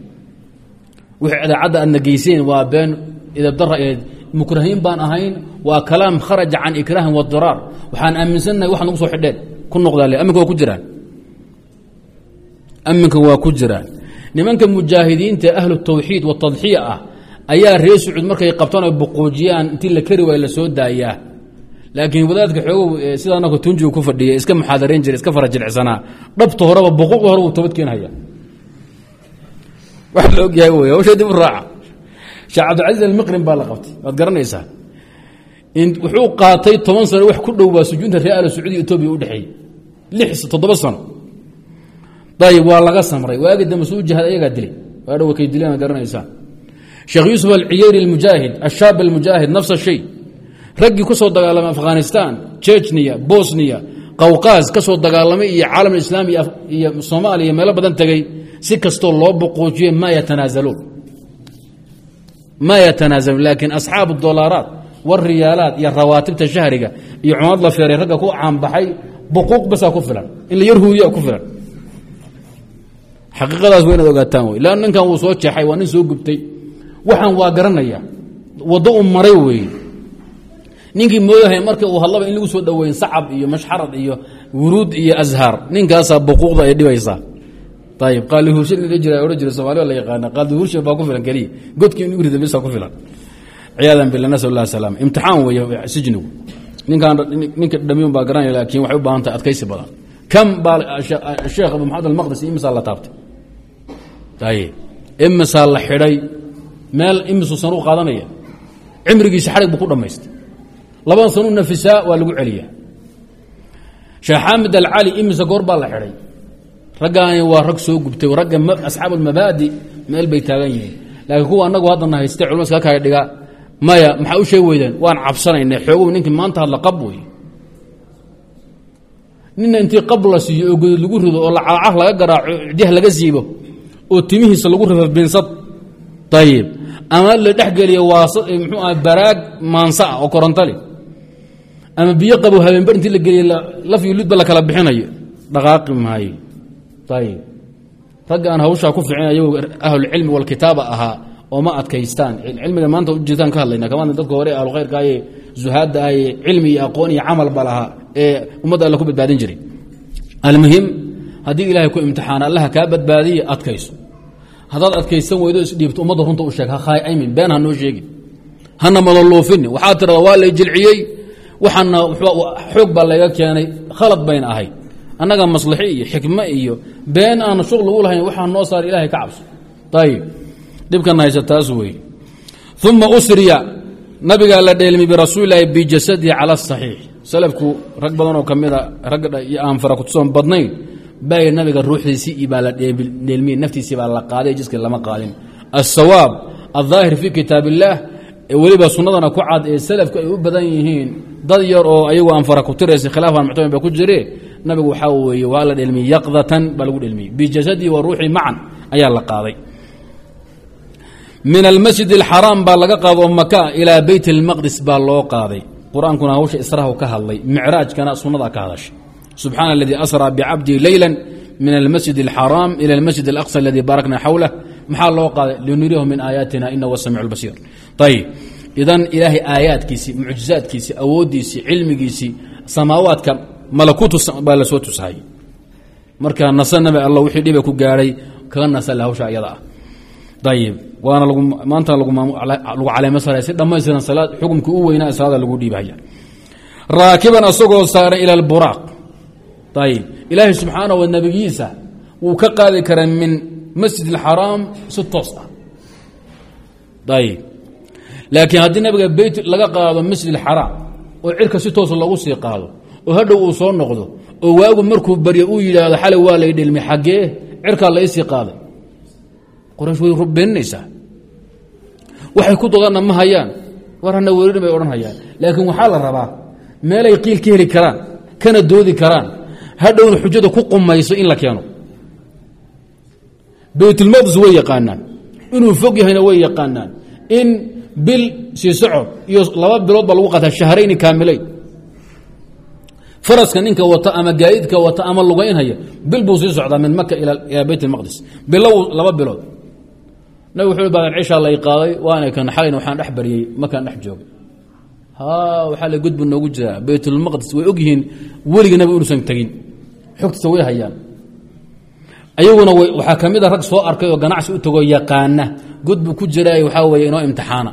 Speaker 1: wixii idaacadda aadna geyseen waa been idabdara ahayd mukrahiin baan ahayn waa kalaam kharaja can ikraahin wadiraar waxaan aaminsannahay wax nagu soo xidheen. Ku noqdaa le aminka waa ku jiraan. Aminka waa ku jiraan. Nimanka mujaahidiinta ahlu tawxiid watadxiya ah ayaa reer sacuud markay qabtaan o boqoojiyaan intii la kari waay la soo daayaa. Laakiin wadaadka xoogow sidaa anaka tunjiga ku fadhiya iska muxaadarayn jira iska fara jilicsanaa. Dhabta horeba boquqda hore uu toobad keenhaya wax la ogyahay wey hawsha dib u raaca sheekh cabdilcasiis almiqrin baa la qabtay. Waad garanaysaa? Wuxuu qaatay toban sano wax ku dhow baa sujuudta reer al sacuudiya etoobiya udhexeeyey lix toddoba sano. Ayib waa laga samray. Waagi dambe suu jihaad ayagaa dilay. Waa dhow kay dileen garanaysaa. Sheekh yuusuf alciyeyri almujaahid ashaab almujaahid nafsa shay raggii ku soo dagaalamay afghanistan jechniya bosniya qawqaas ka soo dagaalamay iyo caalam islaami iyo soomaaliya meelo badan tegey si kastoo loo boqoojiyey ma yatanaazaluun ma yatanaazaluun laakiin asxaabu dolaaraat wariyaalaat iyo rawaatibta shahriga iyo cumad la feeray ragga ku caanbaxay buquuq basaa ku filan in la yar huuya ku filan. Xaqiiqadaas waa inaad ogaataan wey. Lan ninkan wuu soo jeexay waa nin soo gubtay. Waxaan waa garanaya waddo u maray weeye ninkii moodahay marka uu hadlaba in lagu soo dhoweyn sacab iyo mashxarad iyo wuruud iyo azhaar ninkaasaa buquuqda ay dhibaysaa ayib qaali hurshin la jira odhan jira somalia la yaqaana qaali hurshin baa ku filan keliya godkii in urida bisa ku filan ciyaadan billah nasal allah salaam imtixaan weeye sijnigu ninkaan ninka dhamiyon baa garanaya laakiin waxay u baahan tahay adkaysi badan kam baa sheekh abu maxamed almaqdisi imisaa la taabtay ayib imisaa la xidhay meel imisuu sanu qaadanaya cimrigiisa xarig buu ku dhammaystay labadan sanu nafisaa waa lagu celiyaa sheekh xaamid alcali imise goor baa la xidhay raggaani waa rag soo gubtay ragga asxaab almabaadi meel bay taagan yihiin. Laakiin kuwa anagu haddana haystay culma iska kaya dhiga maya maxaa u sheegi weydeen? Waan cabsanaynay xoogow ninkii maanta hadla qab wey nina intii qab la siiyo oo godod lagu rido oo lacaacar laga garaaco cidyaha laga siibo oo timihiisa lagu rido binsad ayib ama la dhexgeliyo waas mxuu aha baraag maansa ah oo korontale ama biyo qabo habeenbar intii la geliye laf iyo ludba la kala bixinayo. Dhaqaaqi maayo ayib ragga aan hawshaa ku ficin ayagu ahlulcilmi walkitaaba ahaa oo ma adkaystaan cilmiga maanta ujeedaan ka hadlayna kama dadka hore ahlukhayrka aye zuhaadda aye cilmi iyo aqoon iyo camalba lahaa ee ummadda alle ku badbaadin jiray almuhim haddii ilaahay ku imtixaana allaha kaa badbaadiye adkayso haddaad adkaysan weydo isdhiibto ummadda runta u sheeg haaymin been ha noo sheegin hana madaloofini waxaa tirada waa lay jilciyey waxaana xoog baa layga keenay khalad bayna ahayd annaga maslaxi iyo xikmo iyo been aanu shuqli ugu lahayn waxaa noo saara ilahay ka cabso. Ayib dhibkana haysa taas wey uma usriya. Nabigaa la dheelmi birasuulilahi bijasadihi cala asaxiix salafku rag badanoo ka mida ragga iyo aan farakutusoon badnayn bay nabiga ruuxdiisii baa la dheelmiyey naftiisii baa la qaaday jiskii lama qaadin asawaab aldaahir fii kitaab illaah weliba sunadana ku cad ee salafku ay u badan yihiin dad yar oo ayagu aan fara ku tiraysa khilaafan muctamin ba ku jire nabigu waxaa weeye waa la dheelmiyey yaqdatan baa lagu dheelmiyey bijasadihi wa ruuxii macan ayaa la qaaday min almasjid اlxaraam baa laga qaado maka ilaa beyt اlmaqdis baa loo qaaday qur-aankuna hawsha israhu ka hadlay micraajkana sunada ka hadashay subxaana اladii asraa bcabdihi leyla min almasjid اlxaraam ilى اlmasjid اlaqصى aladii baarakna xawlah maxaa loo qaaday linuriyahu min aayaatina ina huwa samiic اlbasiir ayib idan ilaahay aayaadkiisii mucjizaadkiisii awooddiisii cilmigiisii samaawaadka malakuutu baa la soo tusahay marka nasa nabi alla wixii dhiba ku gaadhay kaga nasale hawsha ayada ah. Ayib waana maanta lagu caleemo saray si dhammaystiran xukumkii u weynaa salaada lagu dhiibahaya raakiban asagoo saaran ila alburaaq ayib ilaahay subxaanahu wa wuu ka qaadi karaa min masjid alxaraam si toos ah. Ayib laakiin haddii nabiga beyt laga qaado masjid alxaraam oo cirka si toosa lagu sii qaado oo hadhow uu soo noqdo oo waagu markuu baryo uu yidhaahdo xalay waa lay dhilmi xaggee cirkaa laysii qaaday. Qoraysh way beeninaysaa waxay ku dodanna ma hayaan. War hana weerin bay odhan hayaan. Laakiin waxaa la rabaa meelay qiil ka heli karaan kana doodi karaan hadhowna xujada ku qumayso in la keeno. Baytulmaqdis way yaqaanaan. Inuu fog yahayna way yaqaanaan. In bil sii socod iyo laba bilood baa lagu qaataa shahrayni kaamilayn faraska ninka wata ama gaadiidka wata ama lugaynhaya bil buu sii socdaa min maka ilaa beyt اlmaqdis bilow laba bilood. Nabig wuxuu baadan cishaa lay qaaday waana kan xalayna waxaan dhex baryey makaan dhex joogay waxaa la gudbu noogu jiraa. Baytulmaqdis way ogyihiin weliga nabi inuusan tegin xogtiisa way hayaan. Ayaguna waxaa ka mid a rag soo arkay oo ganacsi u tagoo yaqaana gudbu ku jiraay waxaa weeye inoo imtixaana.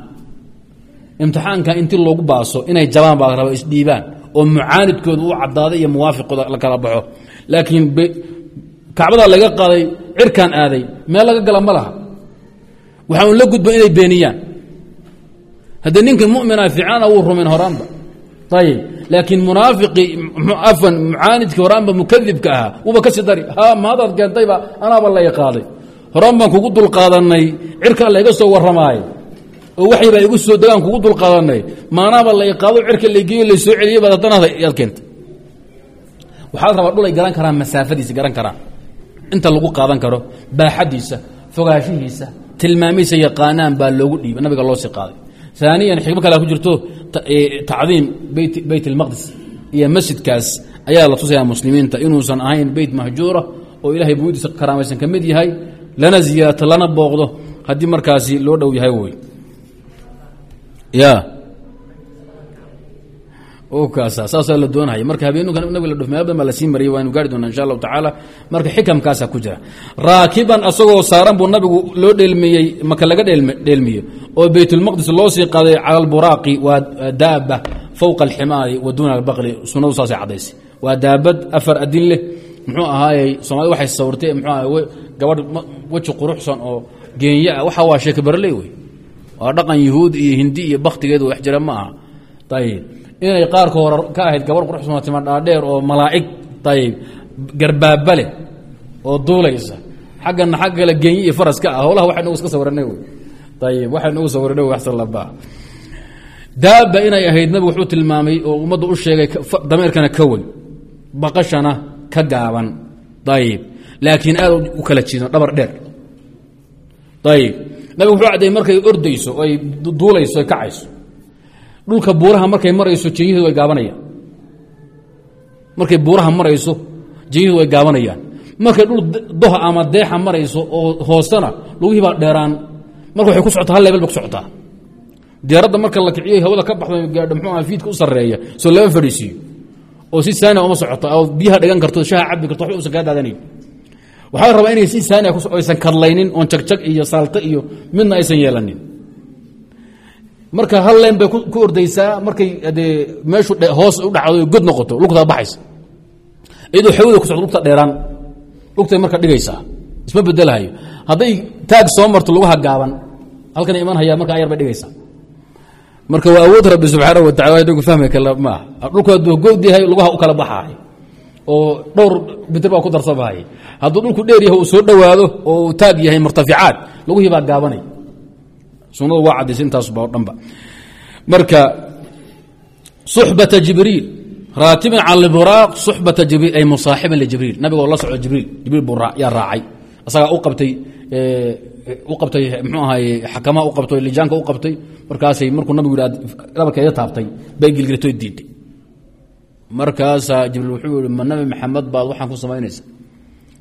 Speaker 1: Imtixaanka intii loogu baaso inay jabaan baa raba isdhiibaan oo mucaanidkooda u cadaaday iyo muwaafiqooda la kala baxo. Laakiin kacbadaa laga qaaday cirkaan aaday meel laga gala ma laha. Waxaa un la gudba inay beeniyaan. Haddii ninka mumina fiicnana wuu rumayn horaanba. Ayib laakiin munaafiqii afan mucaanidkii horaanba mukadibka ahaa wuuba ka sii dari ha maadaad keentayba anaaba lay qaaday horaan baan kugu dulqaadanay cirkaa layga soo warramaayo oo waxaybaa igu soo degaan kugu dulqaadanay maanaaba lay qaado cirka laygeeyo lay soo celiyey baad haddana yaad keentay waxaad rabaa dhul ay garan karaan masaafadiisa garan karaan. Inta lagu qaadan karo baaxadiisa fogaanshihiisa tilmaamihiisa yaqaanaan baa loogu dhiiba nabiga loo qaaday. Aaniyan xikmo kale ku jirto tacdiim beyt اlmaqdis iyo masjidkaas ayaa la tusayaa muslimiinta. Inuusan ahayn beyt mahjuura oo ilahay buydiisa karaamaysan ka mid yahay lana ziyaarto lana booqdo haddii markaasi loo dhow yahay wey ya. Saasaa la doonaya marka habeenuka nabiga la dhuf meel badan baa la sii mariyay waanu gaari doonaa insha allahu tacaala. Marka xikamkaasaa ku jira. Raakiban asagoo saaran buu nabigu loo dheelmiyey maka laga dheelmiye oo baytulmaqdis loo sii qaaday cala alburaaqi waa daaba fowqa alximaari wa duuna albaqli sunadu saasay cadaysay waa daabad afar adin leh. Muxuu ahaayey soomaalida waxay sawirtay mxuu aha gabadh weji quruxsan oo geenya ah. Waxa waa sheeke barley wey waa dhaqan yuhuud iyo hindi iyo baktigeedu wax jira ma aha. Ayib inay qaarka hore ka ahayd gabarh quruxsan tima dhaadheer oo malaa'ig ayib garbaaba leh oo duulaysa. Xaggana xagga kale geenye iyo faraska ah howlaha waxay nagu iska sawiranay wey. Ayib waxay nagu sawiranay waxsan labaa daaba inay ahayd nabigu wuxuu tilmaamay oo ummadda u sheegay dameerkana ka weyn baqashana ka gaaban. Ayib laakiin aad u kala jiidan dhabar dheer. Ayib nabigu wuxuu cadday markay ordayso oy duulayso oy kacayso. Dhulka buuraha markay marayso jenyaheedu way gaabanayaan. Markay buuraha marayso jenyaheedu way gaabanayaan. Markay dhul doha ama deexa marayso oo hoosena lugihii baa dheeraan. Marka waxay ku socotaa hal leebel bay ku socotaa. Diyaaradda marka la kiciyo hawada ka baxdo gaadho mxuu aha fiidka u sarreeya. Soo lama fadhiisiiyo oo si saania uma socota oo biyaha dhigan karto shaha cabi karto waxba usan kaa daadanayn waxaa rabaa inay si saania aysan kadlaynin oon jagjag iyo saalto iyo midna aysan yeelanin. Marka hal leen bay ku ordaysaa markay meeshu hoos u dhacdo god noqoto lugtaa baxaysa. Iyadoo xawada ku socdo lugta dheeraan. Lugtay marka dhigaysaa. Isma bedelahayo hadday taag soo marto lugaha gaaban halkan iman hayaa marka ayar bay dhigaysaa. Marka waa awood rabbi subxaana wa tacala inagu fahmi kala maaha. Dhulku hadduu god yahay lugaha u kala baxaay oo dhowr bitir baa ku darsamahaya hadduu dhulku dheer yahay uu soo dhowaado oo taag yahay murtaficaad lugihii baa gaabanay. Sunadu waa cadaysay intaasba o dhanba marka suxbata jibriil raatiban cala buraaq suxbata jibriil ay musaaxiban lijibriil nabigoo la socdo jibriil jibriil buu yaa raacay. Asagaa u qabtay u qabtay mxuu ahaye xakamaha u qabtay lijaanka u qabtay. Markaasay markuu nabigu yidha dhabarkeeda taabtay bay gilgilatoy diiday markaasaa jibriil wuxuu yihi nabi maxamed baad waxaan ku samaynaysa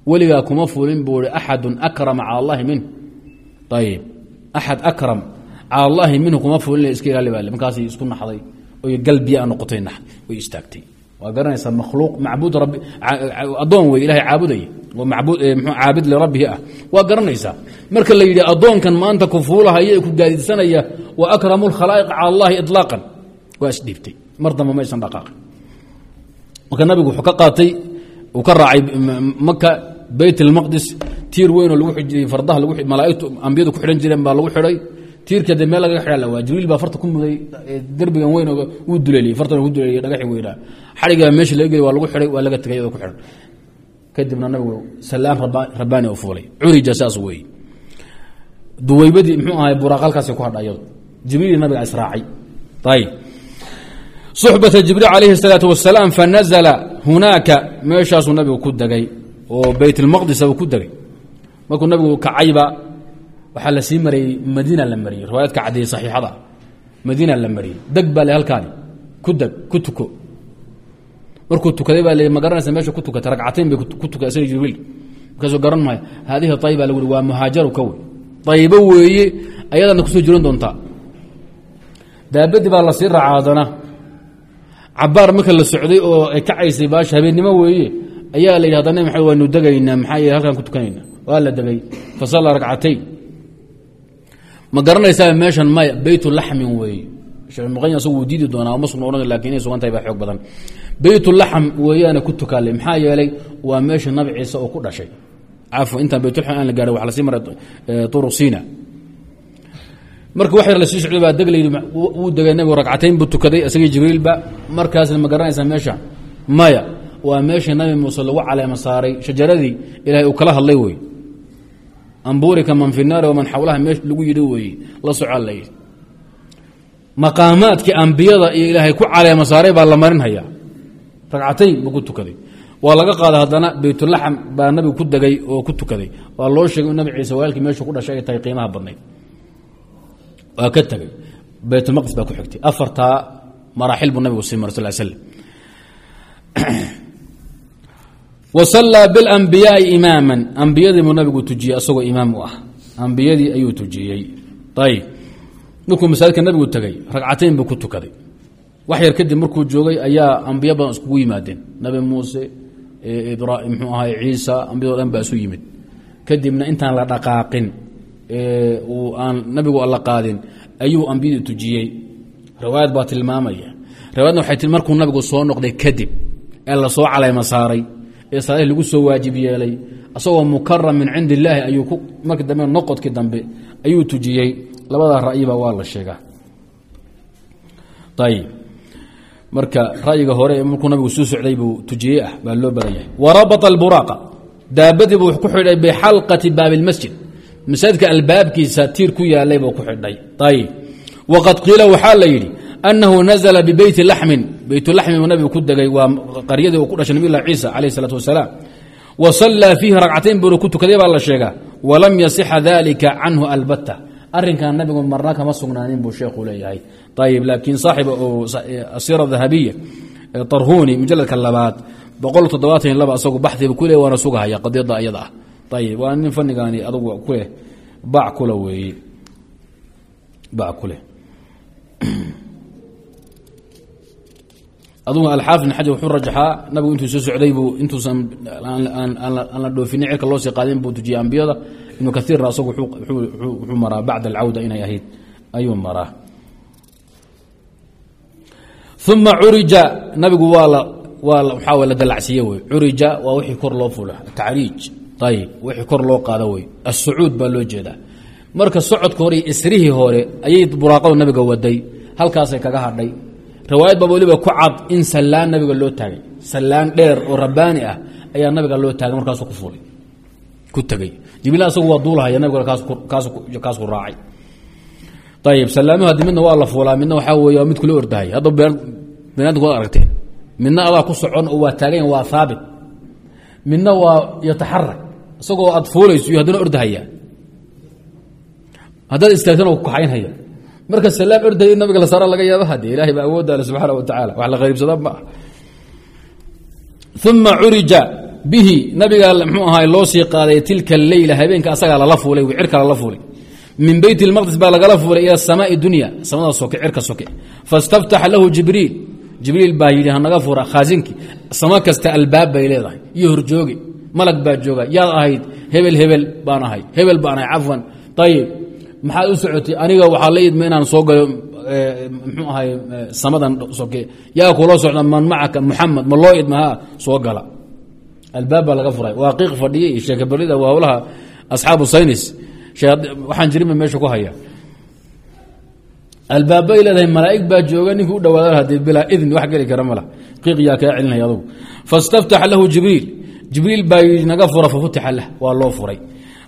Speaker 1: weligaa kuma fulin buu ihi axadun akrama cala allahi minh ayib axad akram cala allaahi minhu kuma fulin iska ilaali baale markaasay isku naxday oy galbiya noqotay nax way istaagtay. Waa garanaysaa makhluuq macbuud rabbi addoon wey ilahay caabudaya oo macbuud mxuu caabid lirabbihi ah. Waa garanaysaa marka la yidhi addoonkan maanta ku fuulahaya ee ku gaadiidsanaya wa akramu lkhalaa'iq cala allahi iطlaaqan waa isdhiibtay mar damba maysan dhaqaaqin. Marka nabigu wuxuu ka qaatay uu ka raacay maka bayt اlmaqdis tiir weynoo lagu xijiyey fardaha malaaigtu ambiyadu ku xidhan jireen baa lagu xidhay tiirka de meel lagaga xidha la waa jibriil baa farta ku muday derbigan weyn wuu duleeliyey fartana ku duleeliyey dhagaxi weynaa xadhigaa meesha laga geliy waa lagu xidhay waa laga tegay iyadoo ku xidhan kadibna nabigu salaan rabbaani u fuulay curija saas weeye duwaybadii muxuu ahay buraaq halkaasay ku hadha iyado jibriil nabiga israacay ayib suxbata jibriil calayhi الsalaatu wasalaam fanazla hunaaka meeshaasuu nabigu ku degay oo bayt اlmaqdisa uu ku degay. Markuu nabigu kacayba waxaa la sii marayey madiina la mariyey riwaayadka caddeeyey saxiixada. Madiina la mariyey deg baa le ku deg ku tuko. Markuu tukaday baa le ma garanaysa meesha ku tukatay? Ragcatayn bay ku tukay isaga jibriil. Markaasuu garan maayo. Haadihi ayba lagu waa muhaajaru ka wey. Aybo weeye ayadana ku soo jiran doontaa daabadii baa la sii racaadana cabaar marka la socday oo ay kacaysay baasha habeennimo weeye ayaa la yidhi hadda nabi maxamed waynu degaynaa maxaa ku tukanayna waa la degay fasalla ragcatayn ma garanaysaa meeshan maya beytu laxmin weeye sheekh muqayim asagu wuu diidi doonaa ma sugna odhan laakiin inay sugan baa xoog badan. Beytu laxm weeyaana ku tukaale maxaa yeelay waa meesha nabi ciise oo ku dhashay. Cafwa intaan beytulaxm aan la gaahay waxa la sii maray turuq siina. Marka wax yar la sii socday baa deg layidhi wuu degay nabigu ragcatayn buu tukaday isagii jibriilba markaasna ma garanaysaa meesha maya waa meeshii nabi muuse lagu caleema saaray. Shajaradii ilahay uu kala hadlay wey amburika man fi naari waman xawlaha meesh lagu yidhi weeye la soca maqaamaadkii ambiyada iyo ilaahay ku caleema saaray baa la marinhayaa. Ragcatayn buu tukaday. Waa laga qaaday haddana beytulaxam baa nabigu ku degay oo ku tukaday. Waa loo sheegay in nabi ciise walaalkii meeshu ku dhashay ay tahay qiimaha badnayd. Waa ka tegey baytulmaqdis baa ku xigtay. Afartaa maraaxil buu nabigu sii maray sal slm wasallaa biاlambiyaai imaama ambiyadii buu nabigu tujiyey asagoo imaam u ah. Ambiyadii ayuu tujiyey. Ayb markuu masaajidka nabigu tegey ragcatayn buu ku tukaday. Wax yar kadib markuu joogay ayaa ambiyo badan iskugu yimaadeen. Nabi muuse mxuu ahay ciisa ambiyado dhan baa isu yimid. Kadibna intaan la dhaqaaqin uu aan nabigu alla qaadin ayuu ambiyadii tujiyey. Riwaayad baa tilmaamaya. Riwaayadna waxay tii markuu nabigu soo noqday kadib ee la soo calayma saaray ee saalahi lagu soo waajib yeelay asagoo mukaram min cindi illaahi ayuu markii dambe noqodkii dambe ayuu tujiyey. Labadaa ra'yiba waa la sheegaa. Ayib marka ra'yiga hore markuu nabigu soo socday buu tujiyey ah baa loo badan yahay. Warabaa alburaaqa daabadii buu ku xidhay bixalqati baabi اlmasjid masaajidka albaabkiisa tiir ku yaalay buu ku xidhay. Ayib waqad qiila waxaa la beytulaxmi buu nabigu ku degay waa qaryadii uu ku dhashay nabiy lah ciisa calayh isalaatu wasalaam. Wa sallaa fiihi ragcateyn buuna ku tukaday baa la sheegaa walam yasixa dalika canhu albatta. Arinkan nabigu marna kama sugnaanin buu sheekhu leeyahay. Ayib laakiin saaxib asira dahabiya tarhuni mujaladka labaad boqol toddobaatan laba asagu baxiba ku le waana sugahaya qadiyada ayada ah. Ayib waa nin fanigaani adugu kuleh bac kula weeye bac kuleh adugu alxaafid bn xajar wuxuu rajaxaa nabigu intuu soo socday buu intuusan aan la dhoofinin cirka loo sii qaadin buu tujiyey ambiyada. Ibnu kaiirna asagu wuxuu maraa bacda alcawda inay ahayd. Ayuu maraa. Uma curija nabigu waa waxaa la dalacsiiye wey. Curija waa wixii kor loo fulo tacriij. Ayib wixii kor loo qaado wey. Asucuud baa loo jeedaa. Marka socodka hore isrihii hore ayay buraaqadu nabiga waday. Halkaasay kaga hadhay riwaayad baa weliba ku cad in sallaan nabiga loo taagay. Sallaan dheer oo rabbaani ah ayaa nabiga loo taagay markaasuu ku fulay ku tegey jibriil asagu waa duulahaya nabiga kaas raacay. Ayib salaamahu haddi midna waa la fuulaa midna waxaa wey waa mid kula ordahay. Hadda banaadamku waad aragteen. Midna adaa ku socon oo waa taagayn waa haabit midna waa yataxarag isagoo aad fuulayso iyo haddana ordahaya haddaad istaagtana ku kaxaynhaya marka salaam orday nabiga la saara laga yaaba hade ilahay baa awoodda ale subxaana wa tacala wax la qariibsada ma uma curija bihi nabiga mxuu ahaa loo sii qaaday tilka leyla habeenka asagaa lala fuulay cirka lala fuulay. Min beyt اlmaqdis baa lagala fuulay ila samaai dunya samada soke cirka soke. Fastaftaxa lahu jibriil. Jibriil baa yidhi hanaga fura khaasinki samo kasta albaab bay leedahay. Iyo horjooge malag baa jooga. Yaad ahayd hebel hebel baan ahay. Hebel baan ahay cafwan. Ayib maxaad u socotay? Aniga waxaa la idma inaan soo galo mxuu ahay samadan soke yaa kula socda man macaka muxamed ma loo idma ha soo gala. Albaab baa laga furay. Waa qiiq fadhiye sheekabarida waa howlaha asxaabu saynis. Waxaan jirinba meesha ku haya. Albaabbay leedahay malaa'ig baa jooga ninkii u dhawaada hadee bilaa idni wax geli kara mala qiiq yaa kaa celinaya adugu. Fastaftaxa lahu jibriil. Jibriil baa naga fura fafutixa lah. Waa loo furay.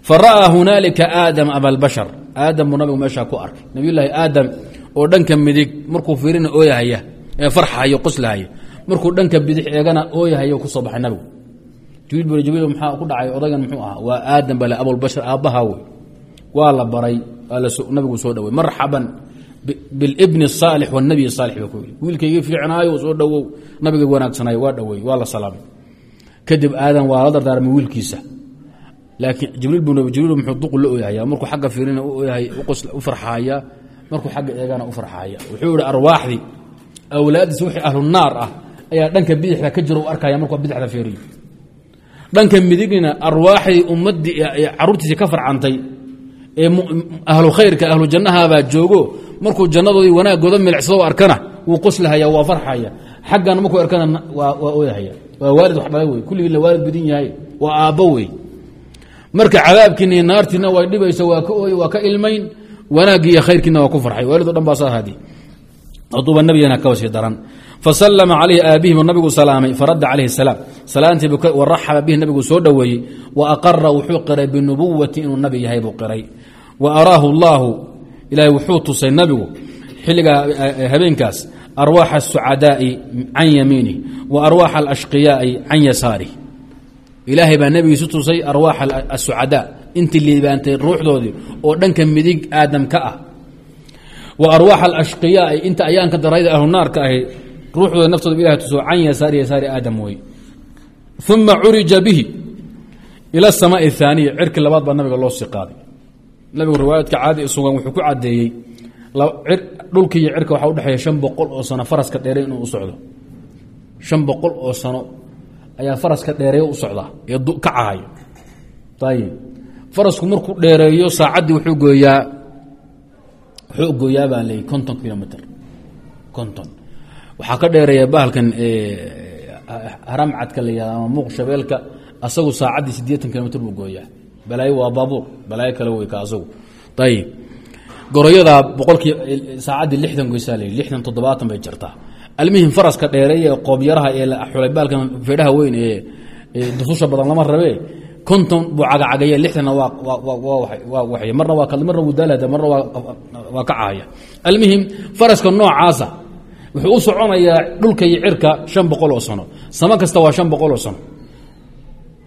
Speaker 1: Fara'aa hunaalika aadam abalbashar aadamu nabigu meeshaa ku arkay. Nabiyulaahi aadam oo dhanka midig markuu fiirina ooyahaya ee farxayo qoslahaya markuu dhanka bidix eegana ooyahayo ku soo baxay nabigu. Jibril jibriil maxaa ku dhacay? Odaygan muxuu ahaa? Waa aadam bale abulbashar aabbaha wey waa la baray waa nabigu soo dhawey marxaban bilibni asaalix wanabiy saalix baa ku yidhi. Wiilkaygii fiicnaayo soo dhowow. Nabigay wanaagsanaayo waa dhawey waa la salaamay. Kadib aadan waa la dardaarmay wiilkiisa laakiin jibriil buu jibriil muxuu duqu la ooyahaya markuu xagga fiirina u farxaaya markuu xagga eegana u farxaaya. Wuxuu yihi arwaaxdii awlaadiisa wixii ahlu ah ayaa dhanka bidixda ka jiro u arkaya markuu bidixda fiiriyo. Dhanka midigna arwaaxdii ummaddii caruurtiisii ka farcantay ee ahlu khayrka ahlu jannahabaa joogo markuu jannadoodii wanaagooda milicsado arkana wuu qoslahaya waa farxaya xaggana markuu arkana waa ooyahaya waa waalid wax wey kulligii la waalid badin yahay waa aabbo wey marka cadaabkiina iyo naartiina way dhibaysa waa ka ooy waa ka ilmayn wanaaggii iyo khayrkiina waa ku farxay. Waalid o dhan baa saa hadi haduuba nabigana ka wasii daran. Fasalama calayhi aabihi buu nabigu salaamay faradda calayhi salaam. Salaantii waraxaba bihi nabigu soo dhoweeyey. Wa aqara wuxuu qiray binubuwati inuu nabi yahay buu qiray. Wa araahu allaahu ilaahay wuxuu tusay nabigu xilligaa habeenkaas arwaaxa asucadaai can yamiinih wa arwaaxa alashqiyaai can yasaarih ilaahay baa nabigiisu tusay arwaax asucadaa intii liibaantay ruuxdoodii oo dhanka midig aadam ka ah. Wa arwaax alashqiyaai inta ayaanka darayda ahlu naarka ahi ruuxdooda naftooda ilahay tuso can yasaari yasaari aadam wey uma curija bihi ila asamaai ahaaniya cirki labaad baa nabiga loo sii qaaday. Nabigu riwaayadka caadi sugan wuxuu ku cadeeyey dhulki iyo cirka waxaa udhexeeya shan boqol oo sano faraska dheere inuu u socdo. Shan boqol oo sano ayaa faraska dheereeyo u socdaa ee ka cahayo ayib farasku markuu dheereeyo saacaddii wuxuu gooyaa wuxuu gooyaa baa leeyay konton kilomitr konton. Waxaa ka dheereeya bahalkan haramcadka la yihahda ama muuq shabeelka asagu saacaddii siddeetan kilomitr buu gooyaa. Balaayo waa baabuur. Balaayo kale wey asagu. Ayib goroyadaa boqolkii saacaddii lixdan goysaa la lixdan toddobaatan bay jirtaa almihim faraska dheereeye qoobyaraha ee xulay baalkan feedhaha weyn ee dususha badan lama rabee konton buu cagacagaya lixdanna waa marna waa marna wuu daalada marna waa ka cahaya. Almihim faraska noocaasa wuxuu u soconayaa dhulka iyo cirka shan boqol oo sano. Samo kasta waa shan boqol oo sano.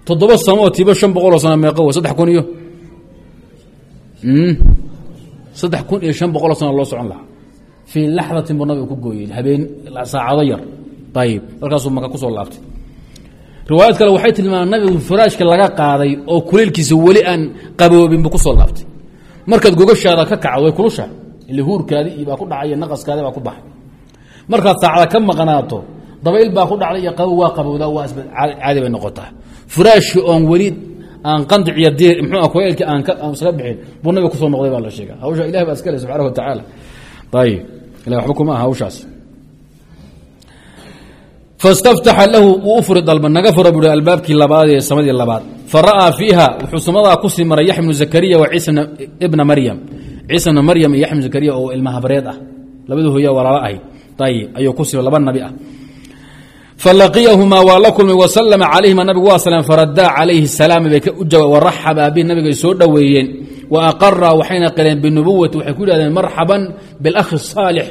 Speaker 1: Toddoba samo oo tiiba shan boqol oo sano meeqa w saddex kun iyo? Saddex kun iyo shan boqol oo sano loo socon lahaa fii laxdatin buu nabiga ku gooyey habeen saacado yar ayib halkaasuu maka ku soo laabtay riwaayad kale waxay tilmaamaan nabigu faraashka laga qaaday oo kuleylkiisa weli aan qaboobin buu ku soo laabtay markaad gogashaada ka kacdo way kulusha ile huurkaadi iyo ku dhacay naqaskaadi baa ku baxay markaad saacda ka maqnaato dabayl baa ku dhacday iyo qabow waa qabowdaa waa caadi bay noqotaa furaashki oon weli aan qandiciyo di mxuu kuleylki aan isaga bixin buu nabiga ku soo noqday baa la sheega hawsha ilahi baa iska le subxaana wa tacaala ayib ila waxba kuma aha hawshaas lahu wuu u furi dalba naga fura buui albaabkii labaad ee samadii labaad. Fa ra'aa fiiha wuxuu samadaa ku sii maray yaxya bnu zakariya wa ciisa ibna maryam. Ciisa bna maryam iyo yaxya bnu zakariya oo ilma habreed ah. Labadu hooya walaalo ahayd ayib ayuu ku sii laba nabi ah falaqiyahumaa waa la kulmay wasalama calayhima nabigu waa salam faradaa calayhi salaama bay u jawaab waraxabaa bihi nabigay soo dhoweeyeen wa aqara waxayna qireen binubuwati waxay ku yidhahdeen marxaban biاlakhi الsaalix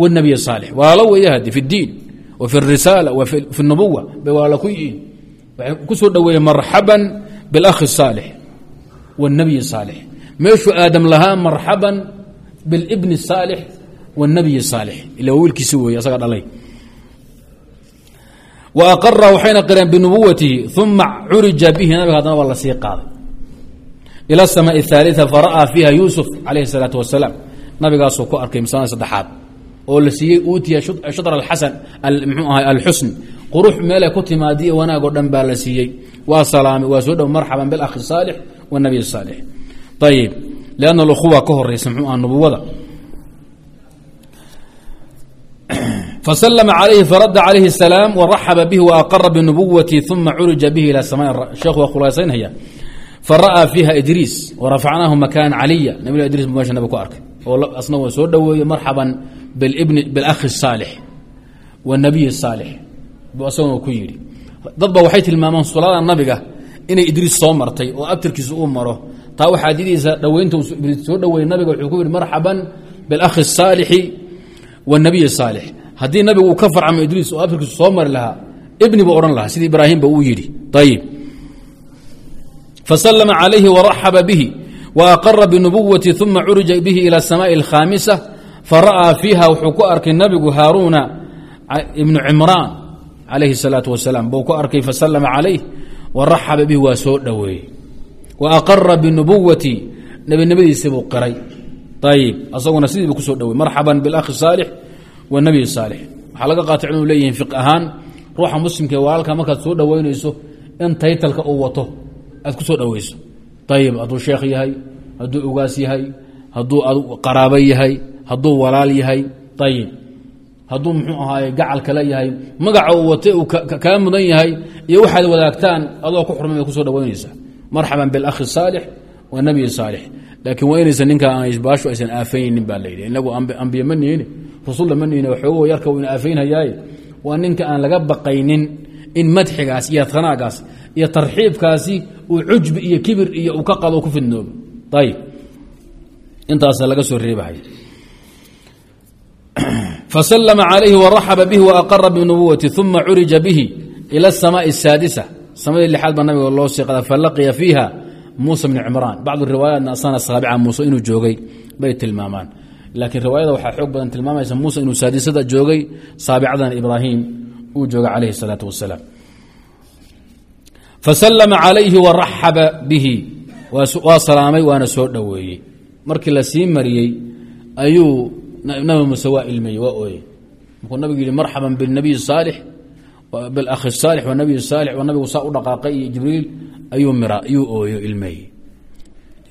Speaker 1: wالnabiy الsaalix walaalo weeye hadi fi اddiin wa fi الrisaala wa fi الnubuwa bay walaalo ku yihiin waxay ku soo dhoweeyeen marxaban biاlakhi الsaalix wالnabiy الsaalix meeshuu aadam lahaa marxaban biاlbni الsaalix wالnabiy الsaalix ila waa wiilkiisi weeye asaga dhalay waaqara waxayna qireen binubuwatihi uma curija bihi nabiga haddana waa la sii qaaday. Ila asamaai athaalia fara'aa fiiha yuusuf calayhi salaatu wasalaam nabigaasuu ku arkay misanada saddexaad oo la siiyey uutiya shadr alxasan mxuu aha alxusn. Qurux meelay ku timaadiyo wanaag oo dhan baa la siiyey. Waa salaamay waa soo dhow marxaban bilakhi saalix wanabiy saalix. Ayib lianna lukhuwa ka horeysa mxuu aha nubuwada فسلم عليه فرد عليه السلام ورحب به وأقر بنبوتي ثم curija به إلى سmاء sheekh waa khulaasaynhaya fara'aa fiiha idriis warafacnaahu makaan caliya nabi idriis bu meesha nabig ku arkay oo asna waa soo dhoweeye marxaban bilibni bilakhi الsaalix wالnabiy الsaalix buu asaguna ku yidhi dad ba waxay tilmaamaan sulada nabiga inay idriis soo martay oo abtirkiisa uu maro taa waxaa diidaysa dhoweynta idriis soo dhoweeyey nabiga wuxuu ku yidhi marxaban bilakhi الsaalixi wالnabiy الsaalix haddii nabigu uu ka farcamo idriis oo afarkiisu soo mari lahaa ibni buu odhan lahaa sidii ibraahimba uu yidhi. Ayib fasalama calayhi waraxaba bihi wa aqara binubuwati uma curija bihi ila asamaai alkhaamisa fara'aa fiiha wuxuu ku arkay nabigu haaruuna ibnu cimraan calayhi salaatu wasalaam. Buu ku arkay fasalama calayh waraxaba bihi waa soo dhoweeyey wa aqara binubuwati nebinimadiisii buu qiray. Ayib asaguna sidii buu ku soo dhowey marxaban bilakhi saalix wanabi saalix. Waxaa laga qaatay culimadu leeyihiin fiq ahaan ruuxa muslimka walaalka markaad soo dhoweynayso in taytalka uu wato aad ku soo dhoweyso ayib hadduu sheekh yahay hadduu ugaas yahay hadduu qaraabo yahay hadduu walaal yahay ayib hadduu muxuu ahaaye gacal kale yahay magaca uu watay uu kaa mudan yahay iyo waxaad wadaagtaan adoo ku xurmay baad ku soo dhoweynaysaa marxaban biاlakhi saalix wanabiyi saalix. Laakiin waa inaysan ninkaa aan isbaashu aysan aafaynin baa layidhi inagu ambiye ma rasulla ma nihine waxoogo yarka wayna aafaynhayaaye waa ninka aan laga baqaynin in madxigaas iyo tanaagaas iyo tarxiibkaasi uu cujbi iyo kibir iyo uu ka qado ku fidnoobo ayib intaasa laga soo reebahay [clears throat] faslma عalayhi waraxaba bihi waaqara binubuwati uma curija bihi ilى الsamaaءi الsaadisa samadii lixaad baa nabiga loo sii qada falaqiya fiiha muusa bni cimraan bacdu riwaayaatna asana saabica muuse inuu joogay bay tilmaamaan laakiin riwaayada waxaa xoog badan tilmaamaysa muuse inuu saadisada joogay saabicadana ibraahim uu joogay calayhi الsalaaةu wasalaam faslma calayhi waraxaba bihi waa salaamay waana soo dhoweeyey markii la sii mariyey ayuu nabi muuse waa ilmeeyey waa ooyey markuu nabigu yihi marxaban bilnabiy saalix bilakhi saalix wanabiy saalix oo nabigu saa u dhaqaaqay iyo jibriil ayuu mira ayuu ooyo ilmeeyey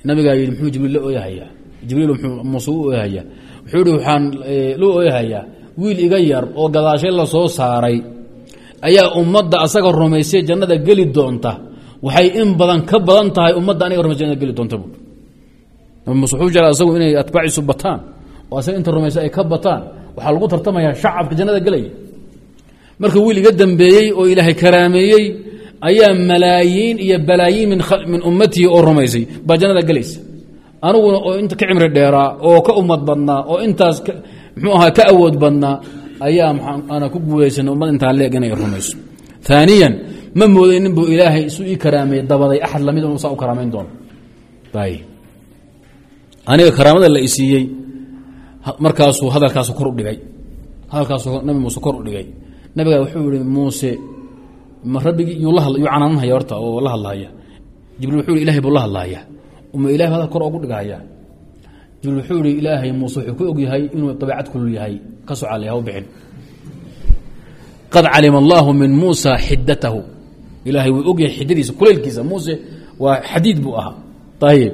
Speaker 1: nabigaa yidhi muxuu jibriil la ooyahayaa Jibriil muxuu muuse u ooyahayaa wuxuu yihi waxaan la ooyahayaa wiil iga yar oo gadaashay la soo saaray ayaa ummadda asaga rumaysay jannada geli doonta. Waxay in badan ka badan tahay ummadda aniga rumaysay jannada geli doonta buui nabi muuse asagu inay atbaaciisu bataan. Oo asaga inta rumaysay ay ka bataan. Waxaa lagu tartamayaa shacabka jannada gelaya. Marka wiil iga dambeeyey oo ilaahay karaameeyey ayaa malaayiin iyo balaayiin min ummatihi oo rumaysay. Baa jannada gelaysa aniguna oo inta ka cimri dheeraa oo ka ummad badnaa oo intaas mxuu ahaa ka awood badnaa ayaa ana ku guulaysan ummad intaa leeg inay rumayso. Aaniyan ma moodaynin buu ilaahay isu ii karaameeyey dabaday axad la mid inu saa u karaamayn doono. Aniga karaamada la isiiyey markaasuu hadalkaasu kor u dhigay. Hadalkaasu nabi muuse kor u dhigay. Nabigaa wuxuu yihi muuse ma rabbigii yuu canaananhaya horta oo la hadlahaya. Jibriil wuxuu yihi ilahay buu la hadlahaya uma ilahay hadal kor ogu dhigahaya jibriil wuxuu yihi ilaahay muuse wuxuu ku og yahay inuu dabeecad kulul yahay. Ka socalay ha u bixin. Qad calima allaahu min muusa xidatahu ilaahay wuu og yahay xidadiisa kulaylkiisa. Muuse waa xadiid buu ahaa. Ayib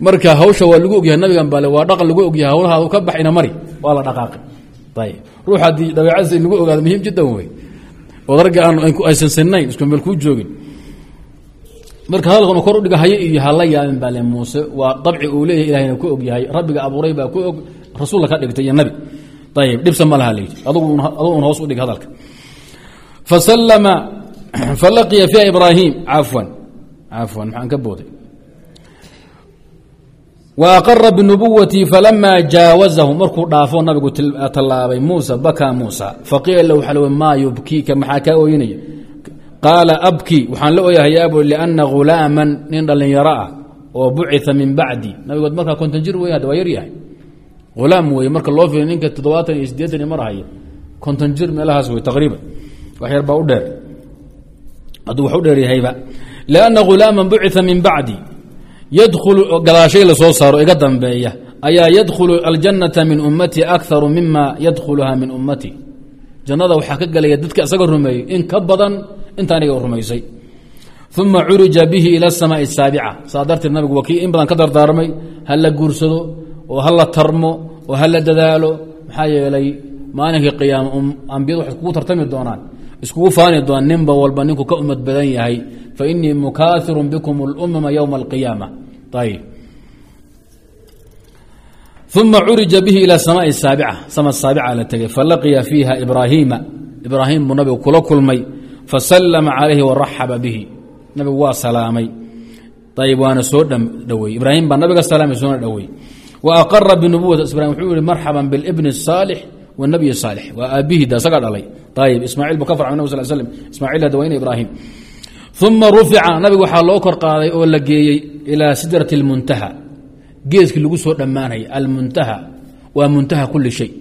Speaker 1: marka hawsha waa lagu ogyahay nabigan bale waa dhaqan lagu ogyahay hawlahaadu ka baxina mari waa la dhaqaaqay. Ayib ruux haddii dabeecadiisa lagu ogaado muhiim jiddan wey. Ood ragga aan aysan isku meel kuu joogin marka hadalkanu kor udhiga haye iyo hala yaabin baa le muuse waa dabci uu leeyahy ilahayna ku og yahay. Rabbiga abuuray baa ku og rasuulla ka dhigtay iyo nabi. Ayib dhibsa ma laha leydi adugun hoos udhig hadalka. Fasalama [clears throat] falaqiya fiiha ibraahim. Cafwan cafwan maxaan ka booday. Wa aqara binubuwatii jaawazahu. Markuu dhaafo nabigu tallaabay muusa bakaa muusa faqiila waxaa l ma yubkiika? Maxaa kaa ooyinaya? qaala abki waxaan la oyahay yaabu lana hulaaman nin dhallinyaro ah oo bucia min bacdi. Nabigood markaa konton jir wey waa yaryahay hulaam wey marka loo fil ninka toddobaatan iyo sideetan marhaya konton jir meelahaas wey taqriiban. Waxyarbaa u dheer. Hadduu wax u dheeryahayba lianna hulaama bucia min bacdi yadkhulu gadaashay la soo saaro iga dambeeya ayaa yadkhulu aljannata min ummati akharu mima yadkhuluha min ummati. Jannada waxaa ka gelaya dadka isagoo rumeeyey in ka badan intaaigrumaysay uma curija bihi ila asamaa saabica. Saa nabigu waa in badan ka dardaarmay ha la guursado oo ha la tarmo oo ha la dadaalo. Maxaa yeelay maalinkii qiyaama um, ambiyadu waxay iskugu tartami doonaan iskugu faani doonaan ninba walba ninkuu ka umad badan yahay. Fa inii mukaahirun bikum اlumama ywma alqiyaama. Ayb uma curija bihi ilى samaai saabica. Sama saabica la tegey. Falaqiya fiiha ibraahima. Ibraahim nabigu kula kulmay fasalama calayhi waraxaba bihi nabigu waa salaamay ayb waana soo dhowey ibraahim baa nabiga salaamay soona dhowey wa aqara binubuwati ibrahim wuxuu yihi marxaba bilbni الsaalix wاnabiy الsaalix waa aabihii da isagaa dhalay ayb ismaaciil buu ka farcay nab sal slm ismaaciil hada wayna ibraahim uma rufica nabiga waxaa loo kor qaaday oo la geeyey ilaa sidrati اlmuntaha geeskii lagu soo dhammaanaya almuntaha waa muntaha kuli shay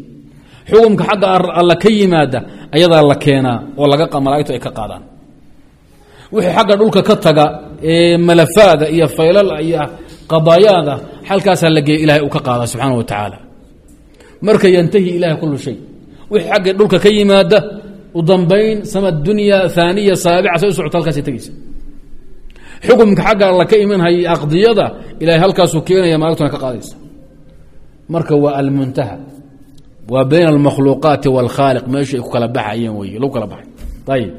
Speaker 1: xukumka xagga alla ka yimaada ayadaa la keenaa oo malagtu ay ka qaadaan. Wixii xagga dhulka ka taga ee malafaada iyo faylal iyo qadaayaada xalkaasaa la geeya ilahay uu ka qaada subxaana wa tacaala. Marka yantahi ilahay kulu shay. Wixii xagga dhulka ka yimaada u dambayn sama dunya aaniya saabica say u socota halkaasay tegeysa xukumka xagga alla ka imanhaya aqdiyada ilahay halkaasuu keenaya malagtuna ka qaadaysa. Marka waa almuntaha waa bayna almakhluuqaati wاlkhaaliq meeshu ay ku kala baxayeen wey lagu kala baxay ayib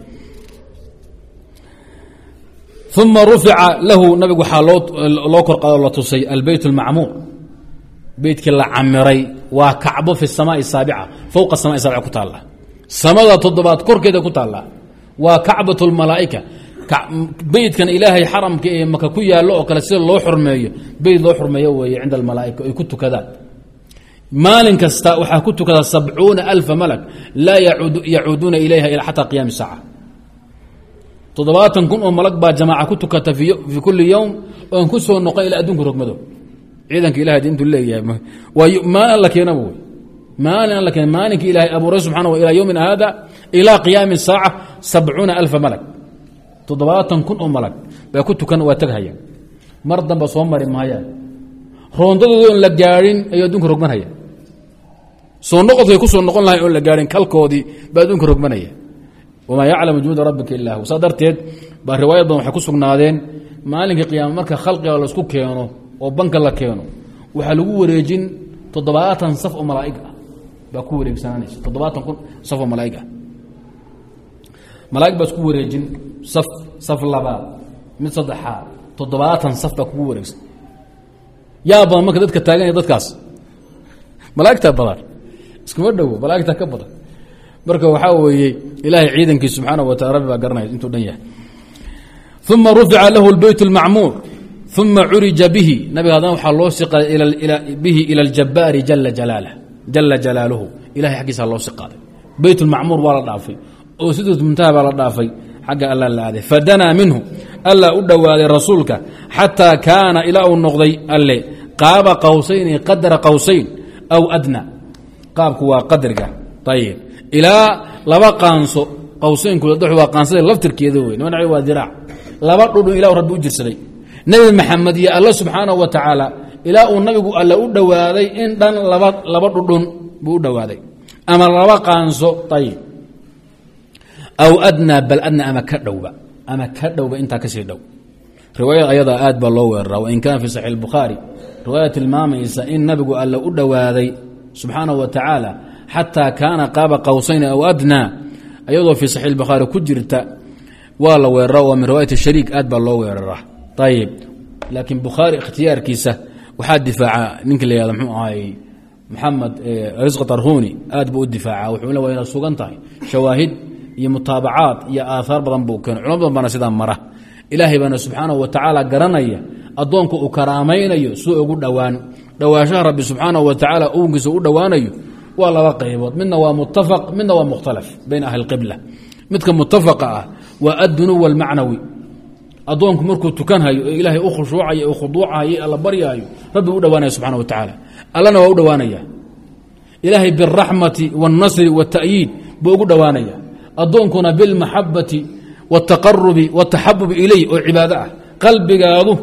Speaker 1: uma rufica lahu nabigu waxaa loo kor qaado la tusay albeyt اlmacmuur beytkii la camiray waa kacbo fi الsamaai الsaabica fowqa الsamaai saabica ku taalla samada toddobaad korkeeda ku taalla waa kacbaة اlmalaa'ika beydkan ilaahay xaramka ee maka ku yaallo oo kale sida loo xurmeeyo beyd loo xurmeeyo weeye cinda almalaaika ay ku tukadaan maalin kasta waxaa ku tukada sabcuuna alfa malak laa yacuuduuna ilayha ilaa xataa qiyaami saaca. Toddobaatan kun oo malag baa jamaaca ku tukata fii kulli yowm oon ku soo noqon ilaa adduunka rogmado. Ciidanka ilahay intuu leeyahay maalin alla keenaba wey maalin alla keena maalinkii ilaahay abuuray subxana ilaa yowmina hada ilaa qiyaami saaca sabcuuna alfa malak. Toddobaatan kun oo malag baa ku tukan waa taghaya mar damba soo mari maayaan roondadooda on la gaadhin ayuu adduunka rogmanhaya soo noqodkay ku soo noqon lahay oon la gaarin kalkoodii baa adduunka rogmanaya wamaa yaclamu junuuda rabbika ilaa hu. Saa darteed baa riwaayad badan waxay ku sugnaadeen maalinkai qiyaama marka khalqiga la isku keeno oo banka la keeno waxaa lagu wareejin toddobaatan saf oo malaa'ig ah. Baa ku wareegsananaysa toddobaatan kun saf oo malaa'ig ah. Malaa'ig baa isku wareejin saf saf labaad mid saddexaad toddobaatan saf baa kugu wareegsan yaa badan marka dadka taaganaya dadkaas malaa'igtaa badan iskuma dhowo malaa'igtaa ka badan marka waxaa weeye ilaahay ciidankii subxaana wa taala rabbi baa garanaya intuu dhan yahay uma rufica lahu اlbeyt اlmacmuur uma curija bihi nabiga haddana waxaa loo siqaaday bihi ila اljabaari jala jalaalah jala jalaaluhu ilahay xaggiisa loo siqaaday beyt اlmacmuur waa la dhaafay oo sidut muntaha baa la dhaafay xagga alla la aaday fadanaa minhu alla u dhowaaday rasuulka xataa kaana ilaa uu noqday alle. Qaaba qawsayni qadra qawsayn aw adna. Qaabku waa qadriga ayib ilaa laba qaanso qawsaynku waa qaansada laftirkeeda wey waa diraac. Laba dhudhun ilah rabbi u jirsaday. Nebi maxamed iyo alla subxaanahu wa tacaala ilaa uu nabigu alle u dhowaaday in dhan laba dhudhun buu u dhowaaday. Ama laba qaanso ayib aw adnaa bal adna ama ka dhowba ama ka dhowba intaa ka sii dhow. Riwaayada ayadaa aad baa loo weeraraa wain kaana fi saxiix bukhaari riwaaya tilmaamaysa in nabigu alle u dhowaaday subxaanahu wa tacaala xataa kaana qaaba qawsayn aw adnaa ayadoo fii saxiix bukhaari ku jirta waa la weeraraa waa min riwaayat shariik aad baa loo weeraraa. Ayib laakiin bukhaari ikhtiyaarkiisa waxaa difaaca ninka la yihahdo mxuu ahay maxamed risq tarhuni aad buu u difaaca wuxuu le waa ina sugan tahay. Shawaahid iyo mutaabacaad iyo aaaar badan buu keeno culmo badan baana sidaa mara. Ilaahay baana subxaanahu wa tacaala garanaya addoonku uu karaamaynayo siduu ugu dhowaan dhowaanshaha rabbi subxaanahu wa tacaala ownkiisa u dhowaanayo waa laba qaybood. Midna waa mutafaq midna waa mukhtalaf bayna ahli qibla midka mutafaqa ah waa addunuw almacnawi addoonku markuu tukanhayo ee ilaahay u khushuucayo u khuduucayo alla baryaayo rabbi u dhowaanaya subxana wa tacaala. Allana waa u dhowaanaya ilaahay biraxmati waاnnasri waاta'yiid buu ugu dhowaanaya addoonkuna bilmaxabati wاtaqarubi wاtaxabubi iley oo cibaado ah qalbigaadu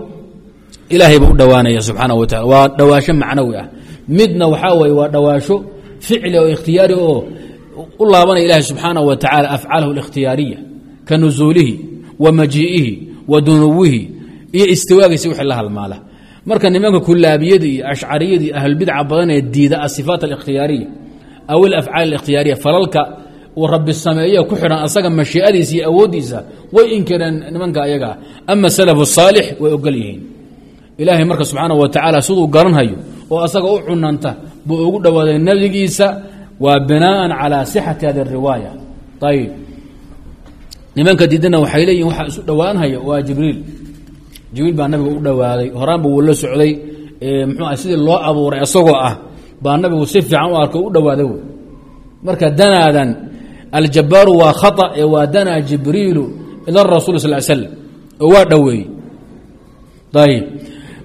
Speaker 1: ilaahay buu u dhowaanaya subxaana wa taala waa dhowaasho macnawi ah midna waxaa weye waa dhowaasho ficli oo ikhtiyaari oo u laabanaya ilahi subxaanaه wa tacaala afcaalahu اlikhtiyaariya ka nusuulihi wa majii'ihi wa dunuwihi iyo istiwaagiisi wixii la halmaala marka nimanka kulaabiyada iyo ashcariyada iyo ahlulbidca badan ee diida asifaat alikhtiyaariya aw alafcaal alikhtiyaariya falalka uu rabbi sameeya ku xidhan asaga mashiiadiisa iyo awooddiisa way inkireen nimanka ayagaa ama salafu saalix way ogol yihiin. Ilaahay marka subxaana wa tacaala siduu garanhayo oo asaga u cunanta buu ugu dhowaaday nabigiisa waa binaaan calaa sixati hadi riwaaya. Ayib nimanka diidana waxay leeyihiin waxaa isu dhowaanhaya waa jibriil. Jibriil baa nabiga u dhowaaday horaanba wuu la socday. Mxuu sidii loo abuuray isagoo ah baa nabigu si fiican u arkay u dhowaaday marka danaadan aljabaaru waa khaطأ ee waa danaa jibriilu ila rasul sal slam oo waa dhoweeyey ayib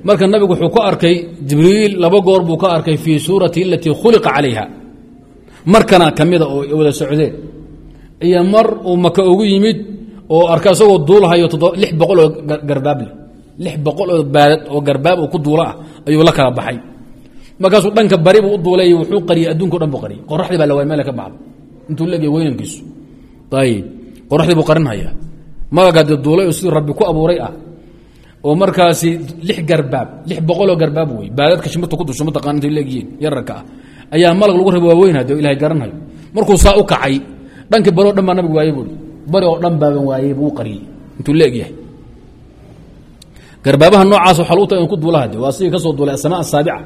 Speaker 1: marka nabigu wuxuu ku arkay jibriil laba goor buu ka arkay fii suurati alatii khuliqa calayha. Markana ka mida oo wada socdeen. Iyo mar uu maka ugu yimid oo arka isagoo duulhayo lix boqol oo garbaab leh. Lix boqol oo baadad oo garbaab oo ku duulo ah ayuu la kala baxay. Markaasuu dhanka bari buu u duulay wuxuu qariyey adduunka o dhan buu qariyay qoraxdii baa la waay meel ka baxdo intuu leegyahy weynankiisu. Ayib qoraxdii buu qarinhayaa magaga duulay oo siduu rabbi ku abuuray ah oo markaasi lix garbaab lix boqoloo garbaab wey. Baadadka shimirta ku dusho mataqana intay leegyihiin yararka ah ayaa malag lagu raba waa weynhade o ilahay markuu saa u kacay dhankii bari o dhan baa nabigu waaye buui bari oo dhan baaban waayey buu qariyey. Intuu leegyahay garbaabaha noocaas waxaa lagu taga in ku duulahade waa sigii ka duulay asamaa asaabica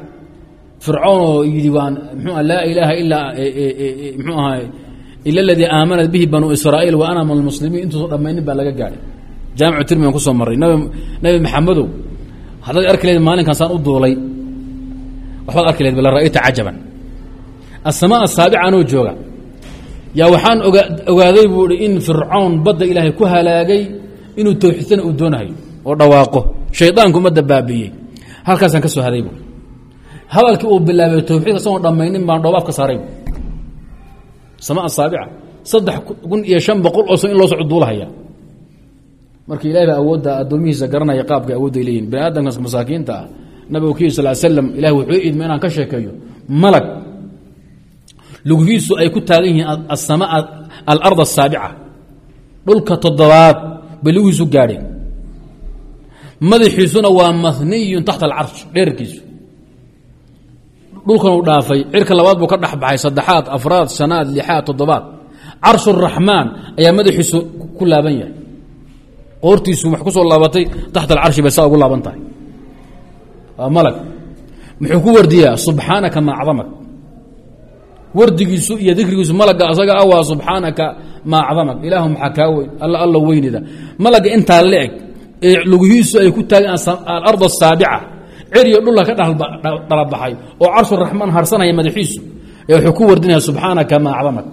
Speaker 1: fircoon oo yidhi waan mxuu laa ilaaha ilaa ila aladii aamanat bihi banuu israa'iil wa ana min almuslimiin intuuso dhammaynin baa laga gaadhay. Jaamicu tirmigan ku soo maray nabi maxamedow haddaad arki lahed maalinkan saan u duulay waxbaad arki lahed ra'ayta cajaban. Asamaa asaabica anoo jooga. Yaa waxaan ogaaday buu i in fircoon badda ilaahay ku halaagay inuu towxiidsana uu doonahayo oo dhawaaqo. Shaydaanku ummadda baabiiyey halkaasaan ka soo haday bu hadalkii uu bilaabay towxiidka isagoo dhammaynin baan dhoobaaf ka saaray sama asaabica saddex kun iyo shan boqol oo san in loo soco duulahaya. Marka ilahi baa awoodda addoomihiisa garanaya qaabka awoodda ay leeyihiin bani aadamkaas masaakiinta ah nabigu ku yiri sal slam ilahi wuxuu idma inaan ka sheekeeyo. Malag lugihiisu ay ku taagan yihiin asama alard asaabica dhulka toddobaad bay lugihiisu gaadheen madaxiisuna waa maniyun taxta alcarsh dheerkiisu dhulkan uu dhaafay cirka labaad buu ka dhexbaxay saddexaad afraad shanaad lixaad toddobaad. Carsh raxmaan ayaa madaxiisu ku laaban yahay. Qoortiisu wax ku soo laabatay taxta alcarshi bay saa ugu laaban tahay. Waa malag muxuu ku wardiyaa subxaanaka maa acdamak. Wardigiisu iyo dikrigiisu malagga asaga ah subxaanaka maa acdamak. Ilaahu maxaa kaa weyn alla alla weynida. Malagga intaa la eg ee lugihiisu ay ku taagan alard asaabica ceriyo dhulla ka dhalabaxay oo carshu raxmaan harsanaya madaxiisu ee wuxuu ku wardinaya subxaanaka maa acdamak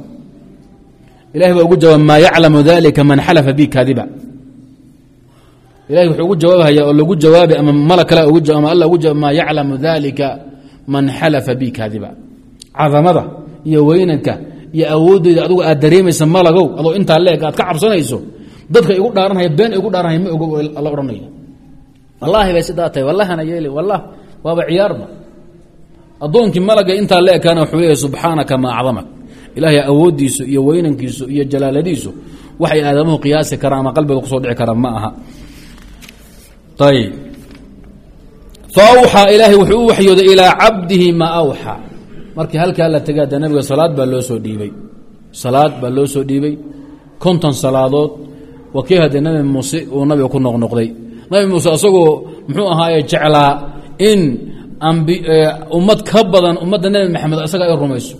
Speaker 1: ilahay baa ugu jawaab maa yaclamu dalika man xalafa bi kaadiba. Ilahay wuxuu ugu jawaabhaya oo lagu jawaabay ama malag kale ama alla ugu jawaab maa yaclamu dalika man xalafa bi kaadiba. Cadamada iyo weynanka iyo awoodeyda adigu aad dareemaysa malagow adoo intaa leeg aad ka cabsanayso dadka igu dhaaranaya been igu dhaaranaya ma ogo la odhanaya wallaahi bay sidaa tahay. Wallahana yeeli wallah waaba ciyaarba addoonkii malaga intaa la ekaana wuxuu leeyahy subxaanaka maa acdamak. Ilaahay awooddiisu iyo weynankiisu iyo jalaaladiisu waxay aadamuhu qiyaasi karaan ama qalbiga ku soo dhici karaan ma aha. Ayb fa awxaa wuxuu u waxyooday ilaa cabdihi maa markii halkaa la tegay nabiga salaad baa loo soo dhiibay. Salaad baa loo soo dhiibay. Konton salaadood. Waa kii muuse uu nabiga ku noqnoqday nabi muuse asagoo muxuu ahaaye jeclaa in ummad ka badan ummadda nebi maxamed isaga ay rumayso.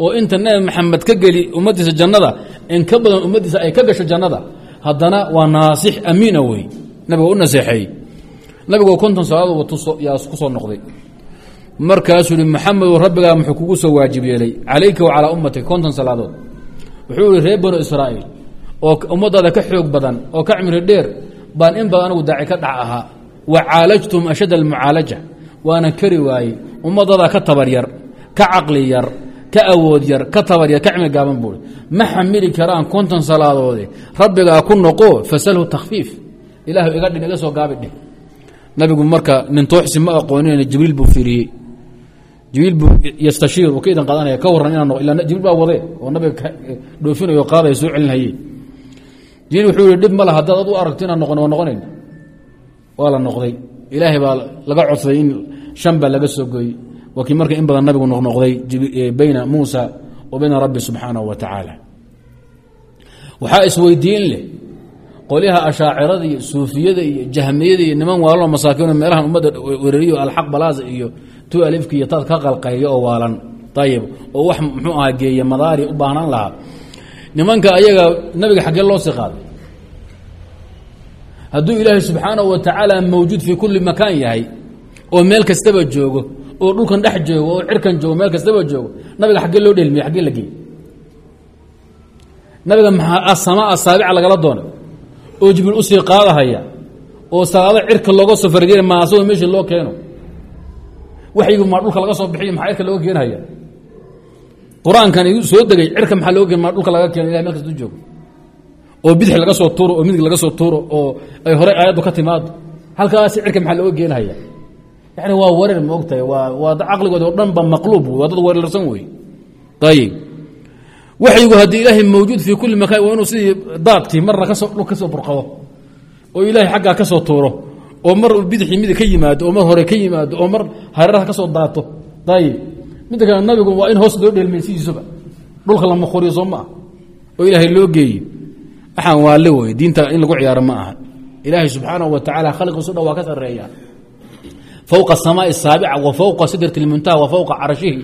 Speaker 1: Oo inta nebi maxamed ka geli ummaddiisa jannada in ka badan ummaddiisa ay ka gasho jannada haddana waa naasix amiina wey. Nabiga u naseexeeyey nabigoo konton salaadood yaa ku soo noqday. Markaasuu yihi maxamedu rabbigaa muxuu kugu soo waajib yeelay. Calayka wa calaa konton salaadood. Wuxuu yihi reer banu israa'iil oo ummadaada ka xoog badan oo ka cimri dheer baan in badan anigu daaci ka dhac ahaa. Wa caalajtum ashadd almucaalaja. Waana kari waayey. Ummadadaa ka tabar yar ka caqli yar ka awood yar ka tabar yar ka cimri gaaban buui ma xamili karaan konton salaadoode rabbigaa ku noqo fasalhu takhfiif. Ilaahu iga dhin iga soo gaabi dheh nabigu marka nintooxsi ma aqoonin jibriil buu firiyey. Jibriil buu yastashiir uu ka idan qaadanaya ka warran inaan ila jibriil baa wadee oo nabiga dhoofinayo qaadaya soo celinhaye jibriil wuxuu yihi dhib ma laha haddaad ad u aragto inaan noqon waa noqonayna waa la noqday. Ilaahay baa laga codsaday in shan laga soo gooyey. Waa kii in badan nabigu noqnoqday bayna muusa wa bayna rabbi subxaanahu wa tacaala. Waxaa isweydiin leh qolyaha ashaacirada iyo suufiyada iyo jahmiyada iyo niman waalano masaakiino meelahan ummadda wereriyo alxaq balaaza iyo tu alifka iyo taad ka qalqayya oo waalan. Ayib oo wax muxuu ahaa geeye madaari u baahnaan lahaa nimanka ayaga nabiga xaggee loo sii qaaday. Hadduu ilaahay subxaanahu wa tacaala mawjuud fii kulli makaan yahay oo meel kastaba joogo oo dhulkan dhex joogo oo cirkan joogo meel kastaba joogo nabiga xaggee loo dhelmiye xaggee la geey nabiga maxaa asamaa asaabica lagala doonay oo jibriil u sii qaadahaya? Oo salaado cirka looga soo fardiya ma asagoo meeshii loo keeno? Waxyigu maa dhulka laga soo bixiyo maxaa cirka looga keenhaya qur'aankan soo degay cirka maxaa looga keen maa dhulka laga keeno ilahay meel kasta u joogo. Oo bidix laga soo tuuro oo midig laga soo tuuro oo ay horey aayaddu ka timaado halkaasi cirka maxaa looga keenhaya yani waa wareer ma ogtahay waa waa caqligooda oo dhan ba maqluub waa dad weerarsan wey. Ayib waxyigu haddii ilaahay mawjuud fii kulli makaan waa inuu sidii daadkii marna ka soo dhul ka soo burqado oo ilaahay xaggaa ka tuuro oo mar bidixii midig ka yimaado oo mar hore ka yimaado oo mar hareeraha ka soo daato ayib midda kale nabigu waa in hoos loo dheelmay sidiisuba. Dhulka lama qoriyo soo oo ilaahay loo geeyo waxaan waale wey diinta in lagu ciyaaro ma aha. Ilaahay subxaanahu wa tacaala khalqiisu dhan waa ka sareeya fowqa asamaai asaabica wa fowqa sidrati lmuntaha wa fowqa carshihi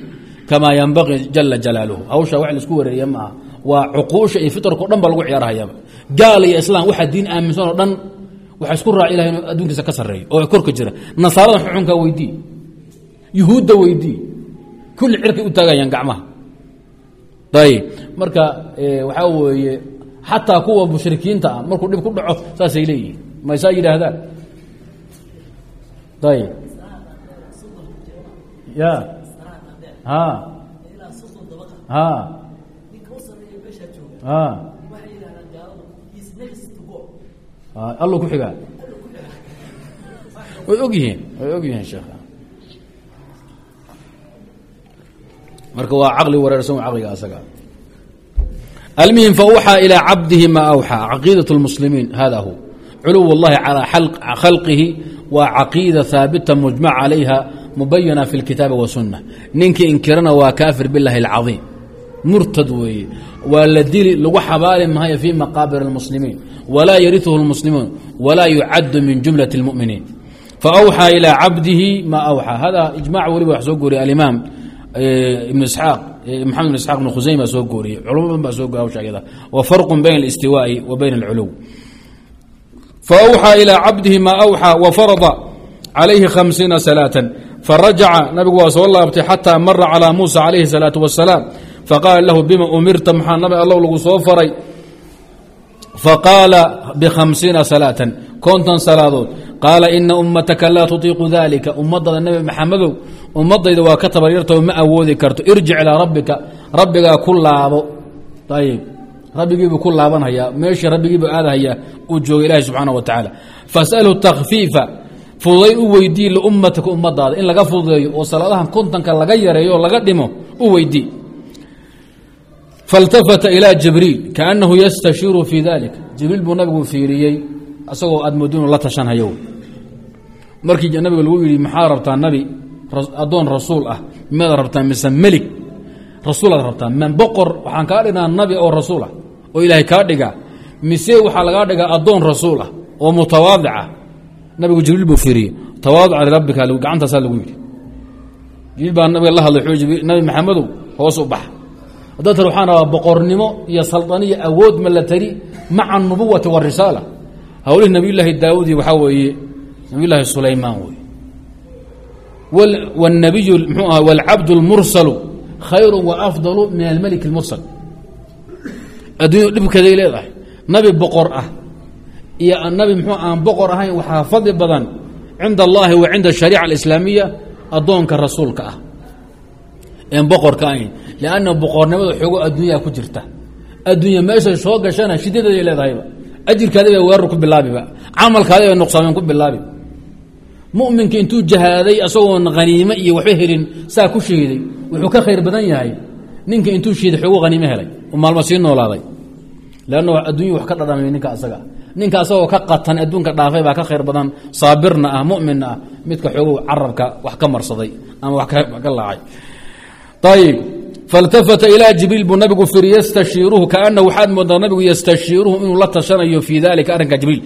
Speaker 1: kamaa yanbaqii jala jalaaluhu. Hawshaa wax la isku wareeriya ma aha. Waa cuquusha iyo fitrkao dhan lagu ciyaarhayaba gaal iyo islaam waxaa diin aaminsan oo dhan waxa isku raac ilahay adduunkiisa ka sarreeyo. Oo korka jira. Nasaarada xuxunkaa weydii. Yuhuudda weydii kulli cirkay u taagayaan gacmaha. Ayib marka waxaa weeye xataa kuwa mushrikiinta ah markuu dhib ku dhaco saasay leeyihiin maysaa yidhaahdaan? Ayib ya. Ha. Ha. Ha. Allu ku xigaa. Way og yihiin way og yihiin sheekh marka waa caqli wareersan caqliga asaga almihim fauxaa ilىa cabdihi ma awxaa caqiidaة اlmuslimiin hada hu culuw اllahi calىa khalqihi waa caqiida haabita mujmac calayha mubayana fi اlkitaabi wasunna ninkii inkirana waa kaafir biاllahi اlcaiim murtad weeye waa la dili lagu xabaali maayo fii maqaabir اlmuslimiin walaa yariثhu اlmuslimuun walaa yucadu min jumlaة اlmuminiin faawxaa ilىa cabdihi ma awxaa hada ijmac weliba wax soo gooriya alimaam Eh, ibn isxaaq eh, maxamed ibn isxaq ibn khusaym baa soo gooriyey. Culamo badan baa soo goora hawsha ayada wa farqun bayna alistiwaa'i wa bayna alculuw fa awxaa ilaa cabdihi maa awxaa wa farada calayhi khamsiina salaatan. Farajaca nabigu waa soo laabtay xataa mara calaa muusa calayhi salaatu wasalaam faqaala lahu bima umirta? Maxaa nabi allow lagu soo faray? Faqaala bikhamsiina salaatan. Konton salaadood qaala ina ummataka laa tutiiqu dalika ummadada nebi maxamedow ummadayda waa ka tabaryartao ma awoodi karto. Irjic ilaa rabbika rabbigaa ku laabo. Ayib rabbigiibuu ku laabanhayaa meeshii rabbigiibuu aadahaya uu joogay ilahi subxaana wa tacaala. Fasalhu takfiifa fududay u weydii liummatika ummadaada in laga fududeeyo oo salaadahan kontonka laga yareeyo laga dhimo u weydii. Faltafata ilaa jibriil kaanahu yastashiiru fii dalik jibriil buu nabigu fiiriyey isagoo aad la tashanhayo markii nabiga lagu yidhi maxaa rabtaa nabi addoon rasuul ah? Miyaad rabtaa mise melig rasuulaad rabtaa man boqor waxaan kaa dhignaa nabi oo rasuul ah oo ilaahay kaa dhigaa. Mise waxaa lagaa dhigaa addoon rasuul ah oo mutawaadica nabigu jibriil buu fiiriyey tawaaduca lirabbika gacantaasaa lagu yidhi. Jibriil baa nabiga la hadlay nabi maxamedow hoos u baxa haddaad tar waxaan rabaa boqornimo iyo saldaniyo awood malatari maca anubuwati warisaala hawlihii nabiyulaahi daawud iyo waxaa weeye nabiyulaahi sulaymaan wey wاnabiy mxuu aha wاlcabd اlmursalu khayru waafdalu min almelik اlmursal adduunya dhibkeeday leedahay nabi boqor ah iyo nabi mxuu aan boqor ahayn waxaa fadli badan cinda allahi wa cinda الshariica alislaamiya addoonka rasuulka ah en boqorka ahayn lanna boqornimada xoogo adduunyaa ku jirta adduunya meeshay soo gashana shidadeeday leedahayba ajirkaadi bay weerar ku bilaabiba camalkaadi bay nuqsaameen ku bilaabi muminka intuu jahaaday asagoon haniime iyo waxba helin saa ku shahiday wuxuu ka khayr badan yahay. Ninka intuu shiiday xoogo haniime helay oo maalmo sii noolaaday. Lanna adduunya wax ka dhadhamay ninka asaga. Ninka asagoo ka qatan adduunka dhaafay baa ka khayr badan. Saabirna ah muminna ah midka xoogow carabka wax ka marsaday ama wax ka [laughs] laacay. Ayib faltafata ilaa jibriil buu nabigu firi yastashiiruhu kaanahu waxaad moodaa nabigu yastashiiruhu inuu la tashanayo fii dalika arrinka jibriil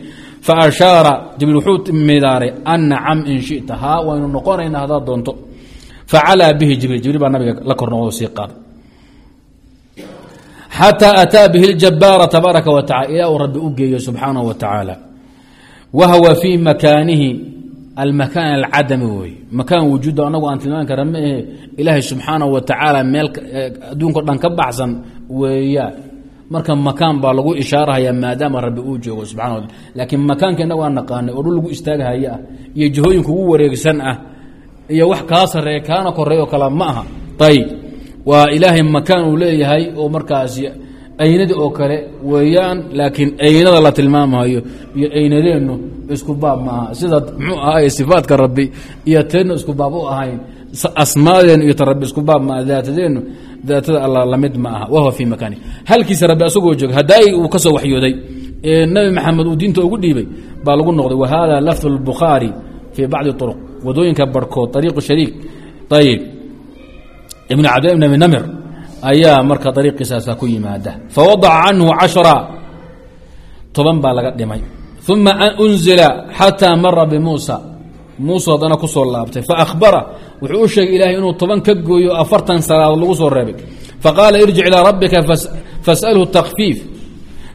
Speaker 1: faashaara jibriil wuxuu midaaray an nacam in shita haa waynu noqonayna haddaad doonto facalaa bihi jibriil jibriil baa nabiga la kor noqdo sii qaaday xataa ataa bihi ljabaara tabaaraka wa tacala ilaa uu rabbi u geeyo subxaanahu wa tacaala wa fii makaanihi almakaan alcadami wey makaan wujuuda anagu aan tilmaami kara ma ahe ilaahay subxaanahu wa tacaala meel adduunko dhan ka baxsan weeyaan marka makaan baa lagu ishaarahaya maadaama rabbi uu joogo subxana wa laakiin makaanka inagu aan naqaanay oo dhul lagu istaagahaya ah iyo jihooyinka ugu wareegsan ah iyo wax kaa sareeya kaana koreey oo kale ma aha. Ayib waa ilaahay makaan uu leeyahay oo markaasi aynadii oo kale weeyaan laakiin aynada la tilmaamayo iyo aynadeennu isku baab maaha sida mxuu ahaay sifaadka rabbi iyo teennu isku baab u ahayn asmaadeennu iyo ta rabbi isku baab maaha daatadeennu daatada alla la mid ma aha wahuwa fii makaani. Halkiisa rabbi asagoo jooga haddaay uu ka soo waxyooday ee nabi maxamed uu diinta ugu dhiibay baa lagu noqday wa lafdu اlbukhaari fii bacdi طuruq waddooyinka barhkood ariiqu shariik. Ayib ibn cabdillah ibn abi namir ayaa marka ariiqiisaasa ku yimaada. Fawadaca canhu cashra toban baa laga dhimay. Uma unzila xataa mara bimuusa muuse haddana ku soo laabtay. Faahbara wuxuu u sheegay ilahay inuu toban ka gooyo afartan salaadood lagu soo reebay. Faqaala irjic ilaa rabbika fasalhu takfiif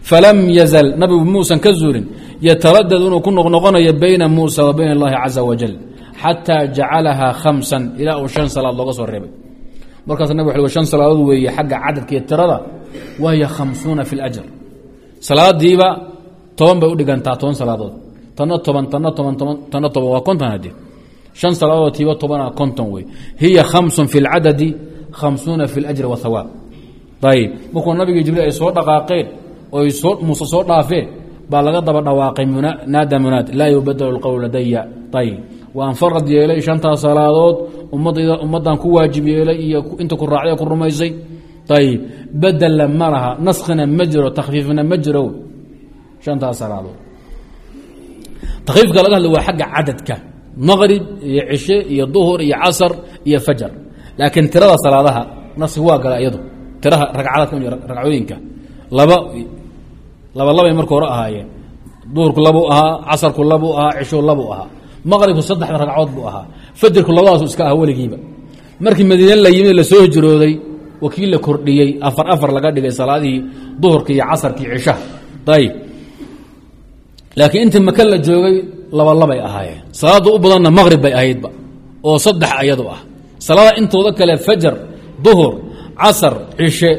Speaker 1: falam yazal nabigu muusan ka zuulin yataradad inuu ku noqnoqonayo bayna muusa wa bayna اllahi caza wajal xataa jacalahaa khamsan ilaa uu shan salaad looga soo reebay. Markaas nabig wa shan salaadood weeye xagga cadadka iyo tirada wahiya khamsuuna fi اlajr salaadiiba toban bay u dhigantaa toban salaadood tana toban tana toban tana toban waa konton hadee shan salaadood tiiba tobana konton wey hiya khamsun fi اlcadadi khamsuuna fi اlajri wahawaab ayib markuu nabigii jibriil ay soo dhaqaaqeen oy soo muuse soo dhaafeen baa laga daba dhawaaqay naada munaad laa yubadl اlqowl ladaya ayib waan farad yeelay shantaas salaadood ummadayda ummaddan ku waajib yeelay iyo inta ku raacday ku rumaysay ayib bedella ma laha naskhina ma jiro takhfiifna ma jiro shantaas salaadood takfiifka laga hadla waa xagga cadadka. Maqrib iyo cishe iyo duhur iyo casar iyo fajar. Laakiin tirada salaadaha naski waa gala iyadu. Tiraha ragcooyinka. Laba laba labay marka hore ahaayeen. Duhurku labuu ahaa casarku labuu ahaa cishuu labuu ahaa. Maqribku saddexda ragcood buu ahaa. Fajarku labadaasu iska ah weligiiba. Markii madiine la yimid la soo hijrooday wakiil la kordhiyey afar afar laga dhigay salaadihii duhurka iyo casarka cishaha. Ayib laakiin intii maka la joogay laba labay ahaayeen. Salaada u badanna maqrib bay ahaydba oo saddex ayadu ah. Salaada intooda kale fajar duhur casar cishe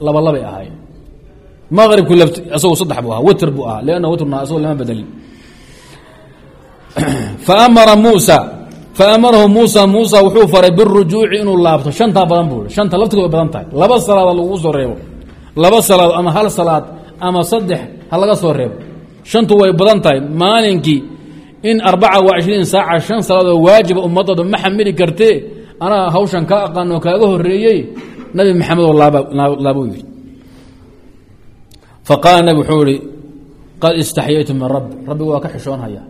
Speaker 1: laba labay ahaayeen. Maqribku isagu saddex buu ahaa witr buu ahaa lanna witrna isagoo lama bedelin [clears throat] faamara muusa faamarahu muusa muusa wuxuu faray birujuuci inuu laabto. Shantaa badan buu shanta laftigood badan tahay. Laba salaadood lagu soo reebo. Laba salaad ama hal salaad ama saddex ha laga soo reebo shantu way badan tahay. Maalinkii in arbaca wa ishriin saaca shan salaadoo waajiba ummadooda ma xamili kartee? Anaa hawshan kaa aqaan oo kaaga horeeyey nabi maxamed oo laabuu yidhi. Faqaala nabig wuxuu ihi qad istaxyaytu min rabbi rabbigu waa ka xishoonhaya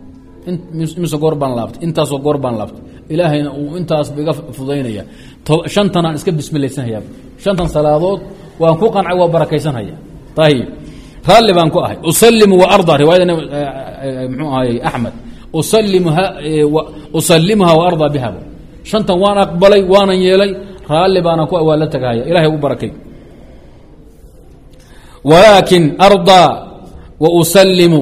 Speaker 1: mise goor baan laabtay. Intaasoo goor baan laabtay. Ilaahayna uu intaasba iga fudaynaya shantanaan iska bismilaysanhayaa shantan salaadood waan ku qancay waa raalli baan ku ahay. Usalimu wa arda riwaayada mxuu ahaayey axmed. Usalimuha wa ardaa biha shantan waan aqbalay waanan yeelay raalli baana ku waa la tagahaya. Ilahay ugu barakay. Walaakin ardaa wa usalimu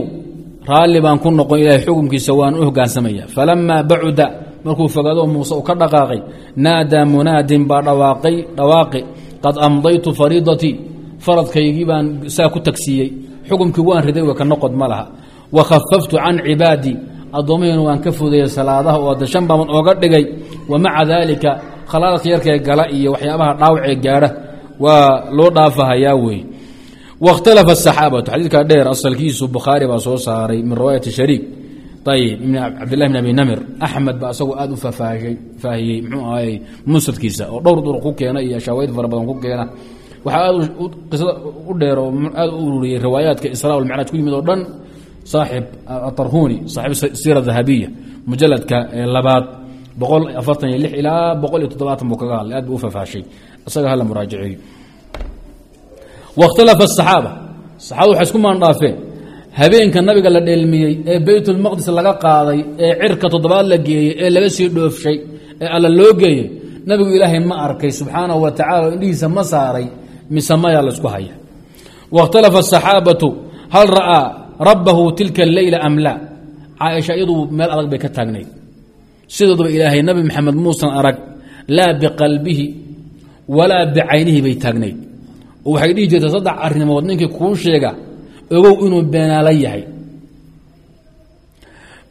Speaker 1: raalli baan ku noqon ilahay xukumkiisa waan u hogaansamaya. Falamaa bacuda markuu fogaado muuse u ka dhaqaaqay naadaa munaadin baa dhawaaqay dhawaaqi qad amdaytu fariidatii faradkaygii baan saa ku tagsiiyey xukumkii waan riday wa ka noqod ma laha wa khafaftu can cibaadii addoommahayna waan ka fudeeyey salaadaha oo adda shan baaban ooga dhigay wa maca daalika khalaadka yarkee gala iyo waxyaabaha dhaawacee gaadha waa loo dhaafahayaa weeye wاkhtalafa الصaxaabatu xadiidka dheer asalkiisu bukhaari baa soo saaray min riwaayati shariik ayb ibn cabdillahi bn abi namir axmed baa isagoo aad u faahiyey mxuu ahay musnadkiisa oo dhowr duruq ku keena iyo shaawayd fara badan ku keena waxaa aad qisada u dheer oo aad u ururiyey riwaayaadka isra almacraaj ku yimid oo dhan saaxib atarhuni saaxib siira dahabiya mujaladka eh, labaad boqol afartan iyo lix ilaa boqol iyo toddobaatan buu kaga hadlay aad buu u faahfaashay isaga hala muraajaceeyo. Wakhtalafa asaxaaba saxaabada waxay isku maandhaafeen habeenka nabiga la dheelmiyey ee beytulmaqdis laga qaaday ee cirka toddobaad la geeyey ee laga sii dhoofshay ee alla loo geeyey nabigu ilaahay ma arkay subxaanahu wa tacaala indhihiisa ma saaray mise mayaa la isku haya wاkhtalafa الصaxaabatu hal ra'aa rabbahu tilka اleyla am laa caaisha iyadu meel adag bay ka taagnayd sidooduba ilaahay nabi maxamed muusan arag laa biqalbihi walaa bicaynihi bay taagnayd oo waxay dhihi jirtay saddex arrimood ninkii kuu sheega ogow inuu beenaala yahay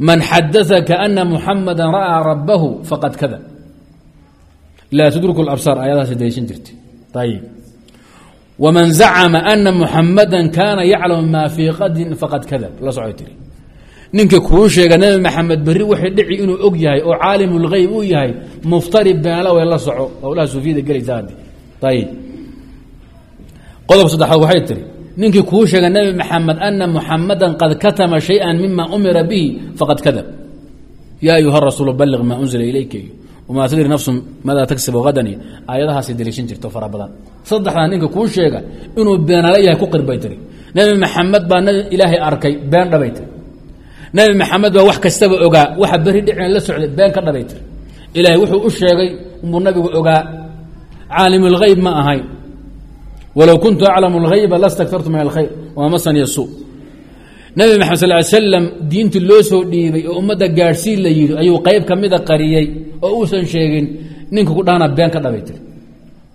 Speaker 1: man xadaثaka ana muxamada ra'aa rabbahu faqad kada laa tudriku اabsaar ayadahaas daysan jirtay ayib waman zacama ana muxamada kaana yaclamu maa fii qadin faqad kada la socay tiri ninkii kuu sheega nebi maxamed berri waxay dhici inuu og yahay oo caalim اlgeyb uu yahay muftari beenaala way la soco howlaha suufiyada gelaysa haddi ayib qodob saddexaad waxay tiri ninkii kuu sheega nebi maxamed ana muxamada qad katama shayئa mima umira bihi faqad kadab ya ayuha rasuul balliq maa unzila ilayka wamaa tadri nafsu maadaa tagsib hadan iyo aayadahaasay daliishan jirto fara badan saddexdaa ninka kuu sheega inuu beenala yahay ku qir bay tiri nebi maxamed baa ilaahay arkay been dhabay tiri nebi maxamed baa wax kastaba ogaa waxa beri dhicin la socday been ka dhabay tiri ilaahay wuxuu u sheegay unbuu nabigu ogaa caalim اlgeyb ma ahayn walow kuntu aclamu اlhayba lastaktartu min nabi maxamed sal ly slam diintii loo soo dhiibay oo ummadda gaadhsiin la yidhi ayuu qayb ka mida qariyey oo uusan sheegin ninka ku dhahana been ka dhabay tiri.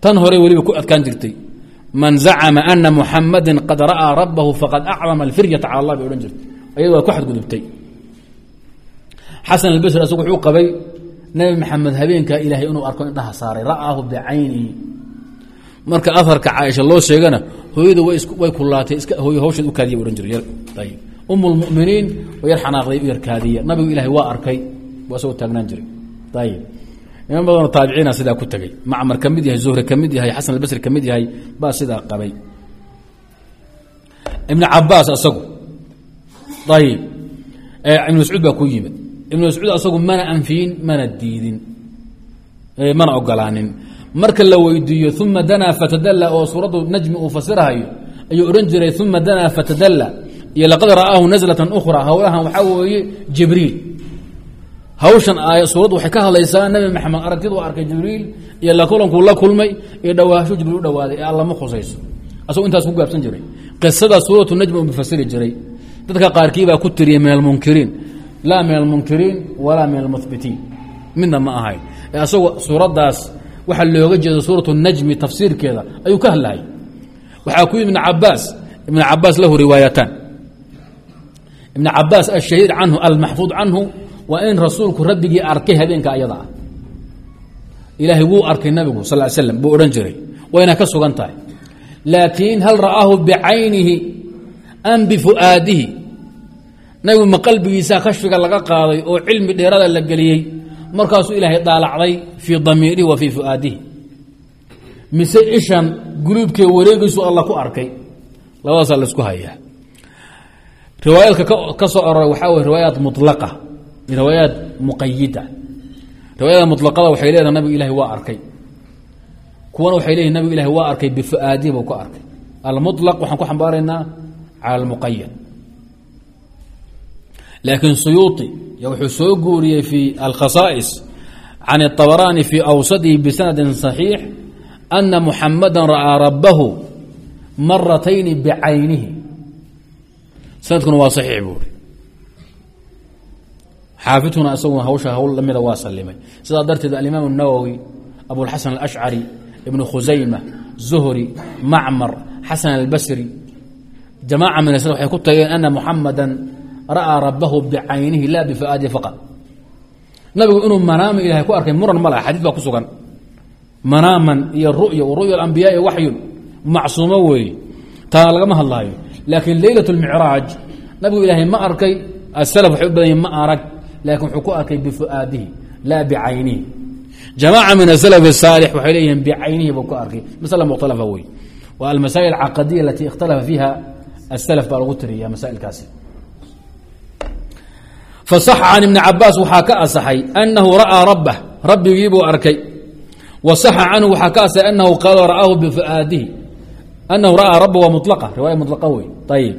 Speaker 1: Tan hore weliba ku adkaan jirtay. Man zacama ana muxamada qad ra'aa rabbahu faqad aclama alfiryata cala allah bay odhan jirtay. Ayado waa ku xadgudubtay. Xasan albasri asagu wuxuu qabay nabi maxamed habeenkaa ilaahay inuu arko indhaha saaray ra'aahu bicaynihi marka aharka caaisha loo sheegana hooyada way kulaatay hooy hawsheed u kaadiya odhan jiray um lmuminiin way yar xanaaqday u yar kaadiya nabigu ilaahay waa arkay bu asagoo taagnaan jiray. Ayib iman badanoo taabiciina sidaa ku tegey macmar ka mid yahay zuhri ka mid yahay xasan albasri ka mid yahay baa sidaa qabay. Ibn cabaas asagu. Ayib ibn mascuud baa ku yimid. Ibn mascuud asagu mana anfiyin mana diidin. Mana ogolaanin. Marka la weydiiyo uma danaa fatadalla oo suuraddu najmi uu fasirahayo ayuu odhan jiray uma danaa fatadalla iyo laqad ra'aahu nazlatan ukhra. Howlahan waxaa weeye jibriil. Hawshan aaya suuraddu waxay ka hadlaysaa nabi maxamed aragtid u arkay jibriil iyo la kulankuu la kulmay iyo dhawaasho jibriil u dhawaaday ee allama khusayso. Asagoo intaas ku gaabsan jiray. Qisada suuratu najmi uu mufasiri jiray. Dadka qaarkii baa ku tiriyay min almunkiriin laa min almunkiriin walaa min almuhbitiin midna ma ahayn ee asagoo suuraddaas looga jeeda suuratu najmi tafsiirkeeda ayuu ka hadlahay waxaa ku yimi ibn cabaas ibn cabaas lahu riwaayataan ibn cabaas ashahiid canhu almaxfuud canhu waa in rasuulku rabbigii arkay habeenka ayada ah. Ilaahay wuu arkay nabigu sal slam buu odhan jiray. Wayna ka sugan tahay. Laakiin hal ra'aahu bicaynihi am bifu'aadihi. Nabigu ma qalbigiisaa kashfiga laga qaaday oo cilmi dheerada la geliyey markaasuu ilaahay daalacday fii damiirihi wa fii fu'aadihi. Mise ishan guluubkee wareegiisu alla ku arkay. Labadaasaa la isku hayaa riwaayaadka ka soo aroray waxaa wey riwaayaat mulaqa riwaayaat muqayida riwaayada mulaqada waxay leedahay nabigu ilahi waa arkay kuwana waxay leeyihin nabigu ilahi waa arkay bifu'aadihi buu ku arkay almulaq waxaan ku xambaaraynaa cala almuqayad laakiin suyuuطi wuxuu soo guuriyey fi alkhasaa'is can الطabrani fi awsadihi bisanadi صaxiix ana muxamada ra'aa rabahu maratayni bicaynihi sanadkuna waa saxiix buuri xaafidkuna isaguna hawsha hawl lamida waa salimay sidaa darteed alimaam الnawowi abulxasan alashcari ibnu khusayma zuhri macmar xasan albasri jamaaca min waxay ku tageen ana muxamada ra'aa rabahu bicaynihi la bifuaadihi faqad nabigu inuu manaami ilahay ku arkay muran ma laha baa ku sugan. Manaaman iyo ru'ya ru'ya alambiyaai waxyun macsuumo weeye taa lagama hadlaayo laakiin leylat micraaj nabigu ilaahay ma arkay asl waay u badanya ma arag laakin wuxuu ku arkay bifuaadihi laa bicaynihi jamaaca min aslaf saalix waxay leeyihiin bicaynihi buu ku arkay. Masl mukhtalaa wey waa almasaa'il caqadiya alati ikhtalafa fiiha aslaf baa lagu tiriya masaailkaasi. Fasaxa can ibni cabaas waxaa ka asaxay anahu ra'aa rabbah rabbigii buu arkay. Wasaxa canhu waxaa ka asaxay anahu qaal ra'aahu bifuaadihi anahu ra'aa rabba waa mulaqa riwaaya mulaqa wey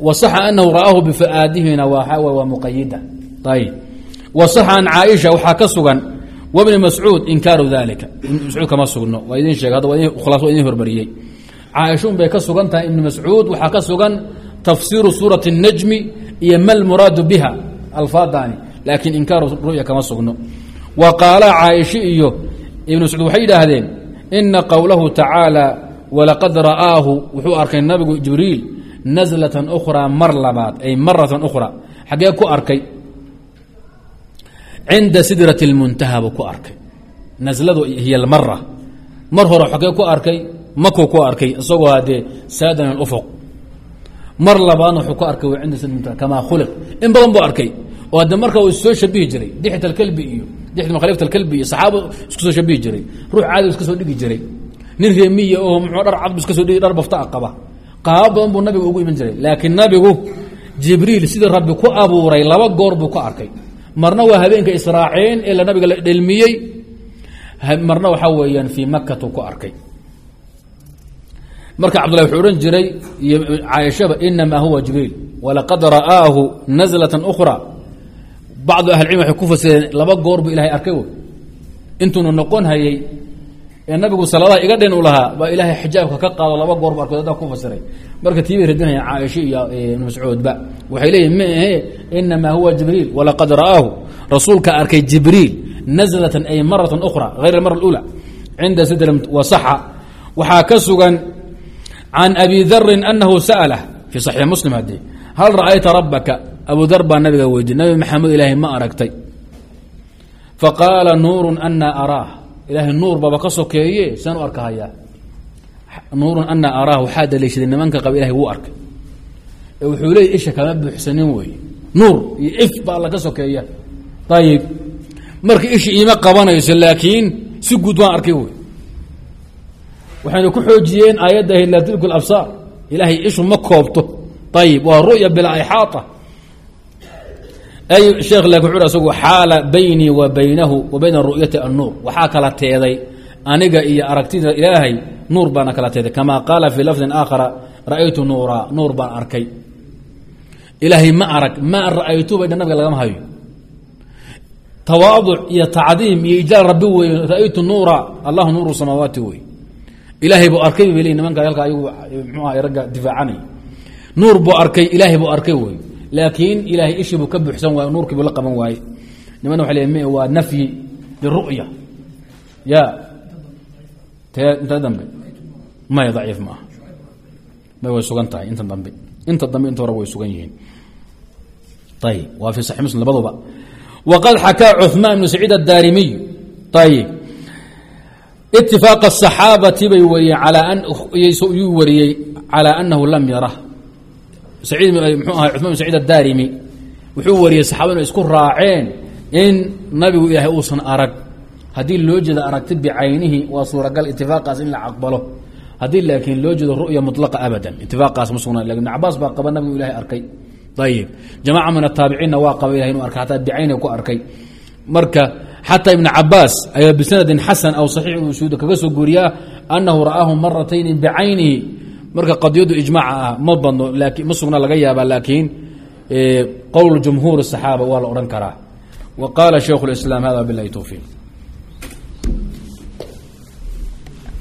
Speaker 1: wa saxa anahu ra'aahu bifu'aadihina waa ayib wa saxa can caaisha waxaa ka sugan wabni mascuud inkaaru dalika ibn mascuud kama sugno waa idin sheeg hadda khulaas waa idin hormariyey caaishuun bay ka sugan tahay ibni mascuud waxaa ka sugan tafsiiru suurati الnajmi iyo ma lmuraadu biha alfaadani laakiin inkaaru ru'ya kama sugno wa qaala caaisha iyo ibn mascuud waxay yidhaahdeen ina qowlahu tacaala walaqad ra'aahu wuxuu arkay nabigu jibriil naslatan ukhraa mar labaad ay maratan ukhra xaggee ku arkay? Cinda sidrati اlmuntaha buu ku arkay. Nasladu hiy almara mar hore xaggee ku arkay? Makuu ku arkay? Isagoo haddee saadan اufuq mar labaadna wuxuu ku arkay cinda sidrati muntaha kamaa khuliq. In badan buu arkay. Oo hadde marka uu issoo shabihi jiray dixit alkalbi iyo dixit makhaliifat alkalbi iyo saxaaba isku soo shabihi jiray ruux caadi iska soo dhigi jiray nin reemiya oo muxuu dhar cabdu iska soo dhigi dhar bafta a qaba qaabo badan buu nabiga ugu iman jiray laakiin nabigu jibriil sidii rabbi ku abuuray laba goor buu ku arkay. Marna waa habeenka israaceen ee la nabiga la dhelmiyey marna waxaa weeyaan fii makatu ku arkay. Marka cabdullahi wuxuu odhan jiray caaishaba inamaa huwa jibriil walaqad ra'aahu nazlatan ukhra. Bacdu ahlicilm waxay ku fasireen laba goor buu ilahay arkay intuuna noqon hayey ee nabigu salaadaha iga dhin u lahaa baa ilaahay xijaabka ka qaado laba goor bu arkay dadaa ku fasiray. Marka tii bay radinayaan caaisha iyo mascuudba waxay leeyihiin ma ahe inamaa huwa jibriil walaqad ra'aahu. Rasuulka arkay jibriil nazlatan ay maratan ukhra hayr almara اlula cinda sidr wasaxa waxaa ka sugan can abi darin anahu sa'lah fi saxiix muslim haddii hal ra'ayta rabbaka? Abu dar baa nabiga weydiy nabi maxamed ilaahay ma aragtay. Faqaala nuuru anaa araah ilaahay nuur baba ka sokeeye saan u arkahayaa nuurun anaa araah waxaa daliishaday nimanka qaba ilahay wuu arkay. Ee wuxuu leeyay isha kama buuxsanin weeye. Nuur iyo if baa alla ka sokeeya ayib marka ishi iima qabanayso laakiin si guud waan arkay wey waxayna ku xoojiyeen aayadda ahayd laa tudriku absaar. Ilaahay ishu ma koobto. Ayib waa ru'ya bilaa ixaata ay sheekh laakin wuxu asagu xaala baynii wa baynahu wa bayna ru'yati annuur. Waxaa kala teeday aniga iyo aragtida ilaahay nuur baana kala teeday. Kama qaala fii lafdin aakhara ra'aytu nuura. Nuur baan arkay. Ilaahay ma arag ma ra'aytu ba nabiga lagama hayo. Tawaaduc iyo tacdiim iyo ijlaal rabbi wey ra'aytu nuura. Allahu nuuru samaawaati wey ilaahay buu arkay bay leeyihiin nimanka halka ayagu muxuu ahay ragga difaacanay nuur buu arkay ilaahay buu arkay wey laakiin ilaahay ishii buu ka buuxsan waay nuurkii buu la qaban waaye. Nimana waa l waa nafyi biru'ya. Ya te dambe. Maya daciif ma aha. May way sugan tahay inta dambe. Inta dambe inta hore way sugan yihiin. Ayib waa fii saxi muslim labaduba. Waqad xakaa cuثmaan ibnu saciid addaarimiy ayib itifaaqa asaxaabati bay wariyeen alaa an yuu wariyey calaa anahu lam mxuu ahay cuثman bn saciid addaarimi. Wuxuu wariyey saxabadu inay isku raaceen in nabigu ilaahay uusan arag. Haddii loo jeeda aragti bicaynihi waa suuragal itifaaqaas in la aqbalo. Haddii laakiin loo jeedo ru'ya muطlaqa abadan itifaaqaas ma sugnaan. Lakin ibn cabaas baa qaba nabigu ilahay arkay. Ayib jamaca min ataabiciinna waa qaba ilahay inu arkay hataa bicayni ku arkay. Marka xataa ibn cabaas ayaa bisanadin xasan aw saxiix uu suuda kaga soo guuriyaa anahu ra'aahu maratayni bicaynihi marka qadiyadu ijmaaca ah ma badno laakiin ma sugna laga yaaba laakiin qowl jumhuur الصaxaaba waa la odhan karaa wa qaala shaykhu اlislaam hada bilahi towfiiq